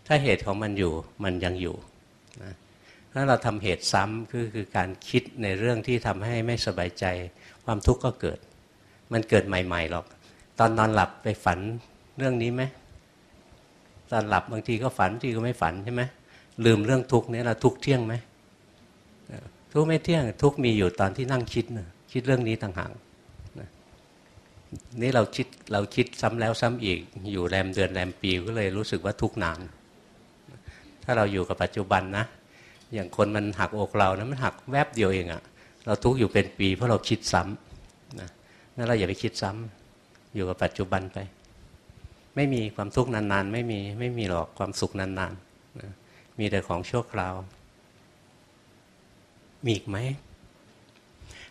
ถ้าเหตุของมันอยู่มันยังอยู่นะถ้าเราทำเหตุซ้ำคือคือการคิดในเรื่องที่ทำให้ไม่สบายใจ ความทุกข์ก็เกิด มันเกิดใหม่ๆหรอก ตอนนอนหลับไปฝัน เรื่องนี้ไหมตอนหลับบางทีก็ฝันบางทีก็ไม่ฝันใช่ไหมลืมเรื่องทุกข์นี้เราทุกข์เที่ยงไหมทุกข์ไม่เที่ยง ทุกข์มีอยู่ตอนที่นั่งคิดนะคิดเรื่องนี้ต่างหากนี่เราคิดเราคิดซ้ำแล้วซ้ำอีก อยู่แรมเดือนแรมปีก็เลยรู้สึกว่าทุกข์นาน ถ้าเราอยู่กับปัจจุบันนะ อย่างคนมันหักอกเรานะมันหักแวบเดียวเองอะเราทุกข์อยู่เป็นปีเพราะเราคิดซ้ำนะนั่นเราอย่าไปคิดซ้ำอยู่กับปัจจุบันไป ไม่มีความทุกข์นานๆ ไม่มีไม่มีหรอกความสุขนานๆนะมีแต่ของชั่วคราว มีอีกไหม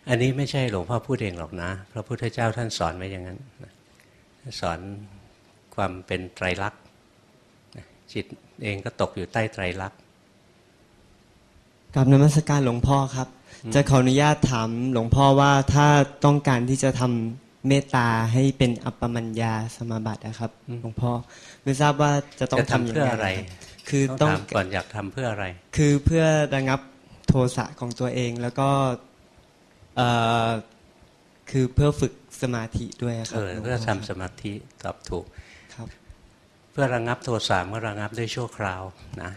อันนี้ไม่ใช่หลวงพ่อพูดเองหรอกนะ พระพุทธเจ้าท่านสอนไว้อย่างนั้นสอนความเป็นไตรลักษณ์จิตเองก็ตกอยู่ใต้ไตรลักษณ์กับนมัสการหลวงพ่อครับ จะขออนุญาตถามหลวงพ่อว่าถ้าต้องการที่จะทำ เมตตาให้เป็นอัปปมัญญาสมาบัตินะครับหลวงพ่อไม่ทราบว่าจะต้องทำอย่างไร คือต้องก่อนอยากทำเพื่ออะไร คือเพื่อระงับโทสะของตัวเองแล้วก็คือเพื่อฝึกสมาธิด้วยครับเพื่อทำสมาธิตอบถูกครับ เพื่อระงับโทสะเมื่อระงับได้ชั่วคราวนะ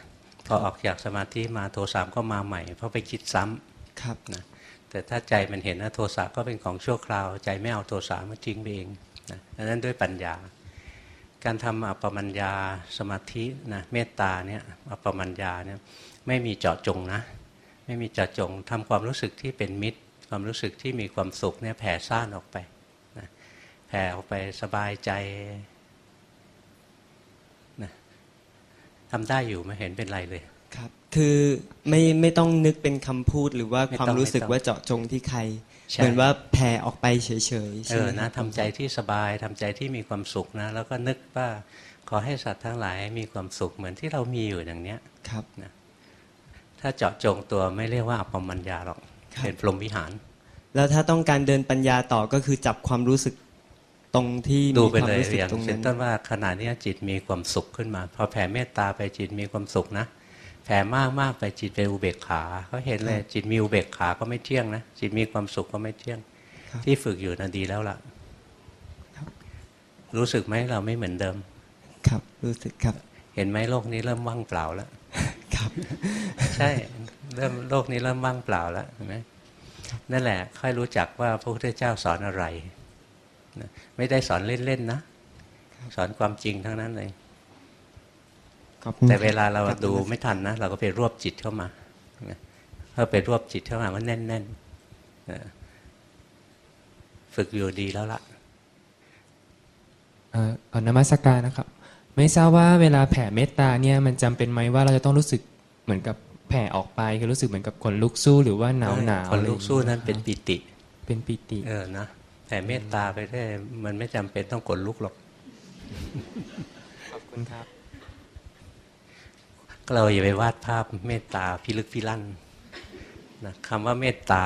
พอออกจากสมาธิมาโทสะก็มาใหม่ เพราะไปคิดซ้ำครับนะ แต่ถ้าใจมันเห็นนะโทสะก็เป็นของชั่วคราว ใจไม่เอาโทสะมันทิ้งไปเองนะดังนั้นด้วยปัญญา การทำอัปปมัญญาสมาธินะเมตตาเนี่ยอัปปมัญญาเนี่ยไม่มีเจาะจงนะไม่มีเจาะจงทำความรู้สึกที่เป็นมิตร ความรู้สึกที่มีความสุขเนี่ยแผ่ซ่านออกไปนะแผ่ออกไปสบายใจนะทำได้อยู่ไม่เห็นเป็นไรเลย ครับคือไม่ไม่ต้องนึกเป็นคำพูดหรือว่าความรู้สึกว่าเจาะจงที่ใครเหมือนว่าแผ่ออกไปเฉยๆเออนะทำใจที่สบายทำใจที่มีความสุขนะ แล้วก็นึกว่าขอให้สัตว์ทั้งหลายมีความสุขเหมือนที่เรามีอยู่อย่างเนี้ย ครับนะถ้าเจาะจงตัวไม่เรียกว่าอภมัญญาหรอกเป็นพรหมวิหาร แล้วถ้าต้องการเดินปัญญาต่อก็คือจับความรู้สึกตรงที่มีความรู้สึกตรงนั้น ต้นว่าขณะนี้จิตมีความสุขขึ้นมา พอแผ่เมตตาไปจิตมีความสุขนะแผ่มากมากไปจิตเป็นอุเบกขาเขาเห็นเลยจิตมีอุเบกขาก็ไม่เที่ยงนะจิตมีความสุขก็ไม่เที่ยง ที่ฝึกอยู่นะดีแล้วล่ะรู้สึกไหมเราไม่เหมือนเดิม ครับรู้สึกครับ เห็นไหมโลกนี้เริ่มว่างเปล่าแล้วครับ ใช่เริ่มโลกนี้เริ่มว่างเปล่าแล้วเห็นไหมนั่นแหละ ค่อยรู้จักว่าพระพุทธเจ้าสอนอะไรไม่ได้สอนเล่นๆนะสอนความจริงทั้งนั้นเลย แต่เวลาเราดูไม่ทันนะเราก็ไปรวบจิตเข้ามาพอไปรวบจิตเข้ามามันแน่นๆฝึกอยู่ดีแล้วละอ่อนมัสการนะครับ ไม่ทราบว่าเวลาแผ่เมตตาเนี่ยมันจำเป็นไหมว่าเราจะต้องรู้สึกเหมือนกับแผ่ออกไปคือรู้สึกเหมือนกับขนลุกสู้หรือว่าหนาวหนาวขนลุกสู้นั้นเป็นปิติ เป็นปิติ เออนะแผ่เมตตาไปได้มันไม่จำเป็นต้องขนลุกหรอกขอบคุณครับ เราอย่าไปวาดภาพเมตตาพิลึกพิลั่นนะคำว่าเมตตา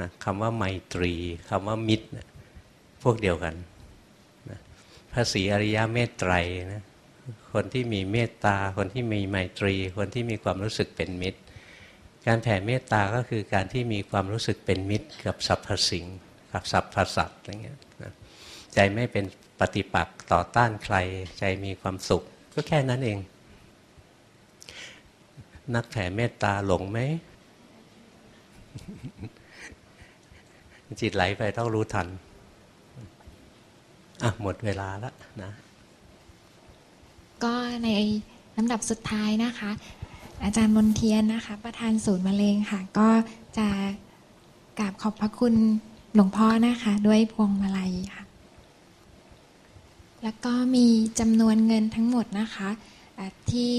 นะคำว่าไมตรีคำว่ามิตรนะพวกเดียวกันนะพภาษีอริยเมตไตรนะคนที่มีเมตตา คนที่มีไมตรี คนที่มีความรู้สึกเป็นมิตร การแผ่เมตตาก็คือการที่มีความรู้สึกเป็นมิตร กับสรรพสิ่งกับสรรพสัตว์อะไรเงี้ยใจไม่เป็นปฏิปักษ์ต่อต้านใคร ใจมีความสุข ก็แค่นั้นเอง นักแผ่เมตตาหลงไหม จิตไหลไปต้องรู้ทัน อะ หมดเวลาแล้วนะ ก็ในลำดับสุดท้ายนะคะ อาจารย์มนเทียนนะคะ ประธานศูนย์มะเร็งค่ะ ก็จะกราบขอบพระคุณหลวงพ่อนะคะ ด้วยพวงมาลัยค่ะ แล้วก็มีจำนวนเงินทั้งหมดนะคะะที่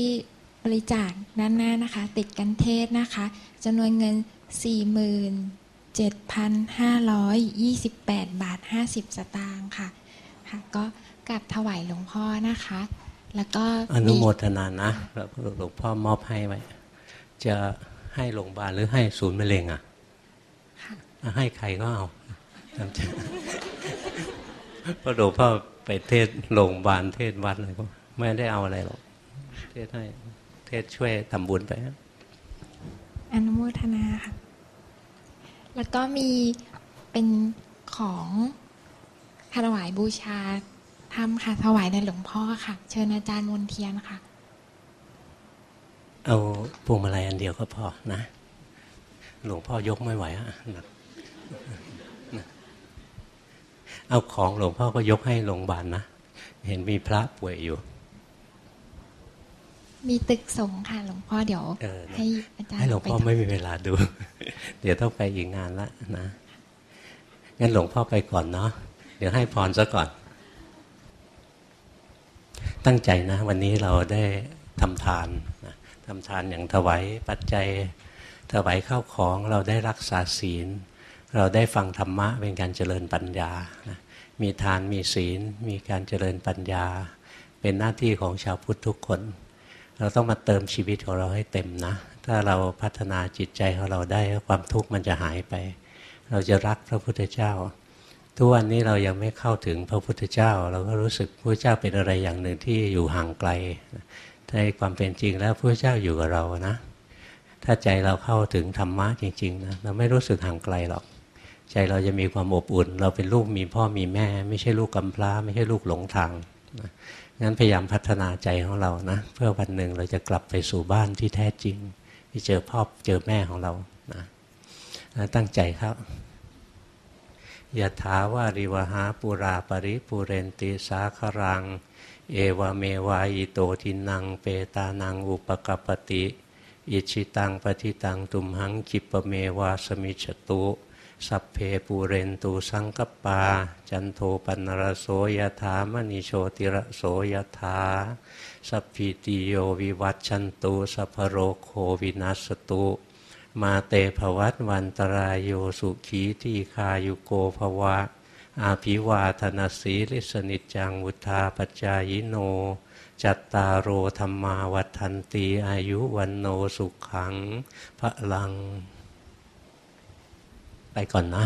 บริจาคด้านหน้านะคะ ติดกันเทศนะคะจำนวนเงิน 47,528 บาท 50 สตางค์ค่ะค่ะ ก็กราบถวายหลวงพ่อนะคะ แล้วก็อนุโมทนานะแล้วหลวงพ่อมอบให้ไว้ จะให้โรงพยาบาลหรือให้ศูนย์มะเร็งอะให้ใครก็เอาเพราะหลวงพ่อไปเทศโรงพยาบาลเทศวัดอะไรก็ไม่ได้เอาอะไรหรอกเทศให้ เทศช่วยทำบุญไปอนุโมทนาค่ะ แล้วก็มีเป็นของถวายบูชาทำค่ะถวายในหลวงพ่อค่ะ เชิญอาจารย์มนเทียนค่ะ เอาพวงมาลัยอันเดียวก็พอนะ หลวงพ่อยกไม่ไหวอะเอาของหลวงพ่อก็ยกให้โรงพยาบาลนะ เห็นมีพระป่วยอยู่ มีตึกสงค่ะหลวงพ่อเดี๋ยวให้อาจารย์ให้หลวงพ่อไม่มีเวลาดู เดี๋ยวต้องไปอีกงานละนะงั้นหลวงพ่อไปก่อนเนาะเดี๋ยวให้พรซะก่อน ตั้งใจนะ วันนี้เราได้ทำทานนะทำทานอย่างถวายปัจจัยถวายข้าวของเราได้รักษาศีล เราได้ฟังธรรมะเป็นการเจริญปัญญานะมีทานมีศีล มีการเจริญปัญญา เป็นหน้าที่ของชาวพุทธทุกคน เราต้องมาเติมชีวิตของเราให้เต็มนะ ถ้าเราพัฒนาจิตใจของเราได้ความทุกข์มันจะหายไป เราจะรักพระพุทธเจ้า ทุกวันนี้เรายังไม่เข้าถึงพระพุทธเจ้า เราก็รู้สึกพระเจ้าเป็นอะไรอย่างหนึ่งที่อยู่ห่างไกลในความเป็นจริงแล้วพระเจ้าอยู่กับเรานะ ถ้าใจเราเข้าถึงธรรมะจริงๆนะเราไม่รู้สึกห่างไกลหรอก ใจเราจะมีความอบอุ่น เราเป็นลูกมีพ่อมีแม่ ไม่ใช่ลูกกำพร้า ไม่ใช่ลูกหลงทางนะ งั้นพยายามพัฒนาใจของเรานะ เพื่อวันหนึ่งเราจะกลับไปสู่บ้านที่แท้จริง ที่เจอพ่อเจอแม่ของเรานะตั้งใจครับยะถาวาริวหาปุราปริปุเรนติสาครัง เอวเมวายโตทินังเปตานังอุปกปติ อิจฉิตังปัตถิตังตุมหังขิปปเมวะสมิชฌะตุ สัพเพปูเรนตุสังกัปปา จันโทปัณณะระโสยะถามะณิโชติระโสยะถาสัพพีติโยวิวัชชันตุสัพพะโรโควินัสสะตุมาเตภะวัตวันตะราโยสุขีทีฆายุโกภะวะ อะภิวาทะนะสีลิสสะนิจจังวุฑฒาปะจายิโน จัตตารโอธรรมาวัฏันตีอายุวันโนสุขังพระลัง ไปก่อนนะ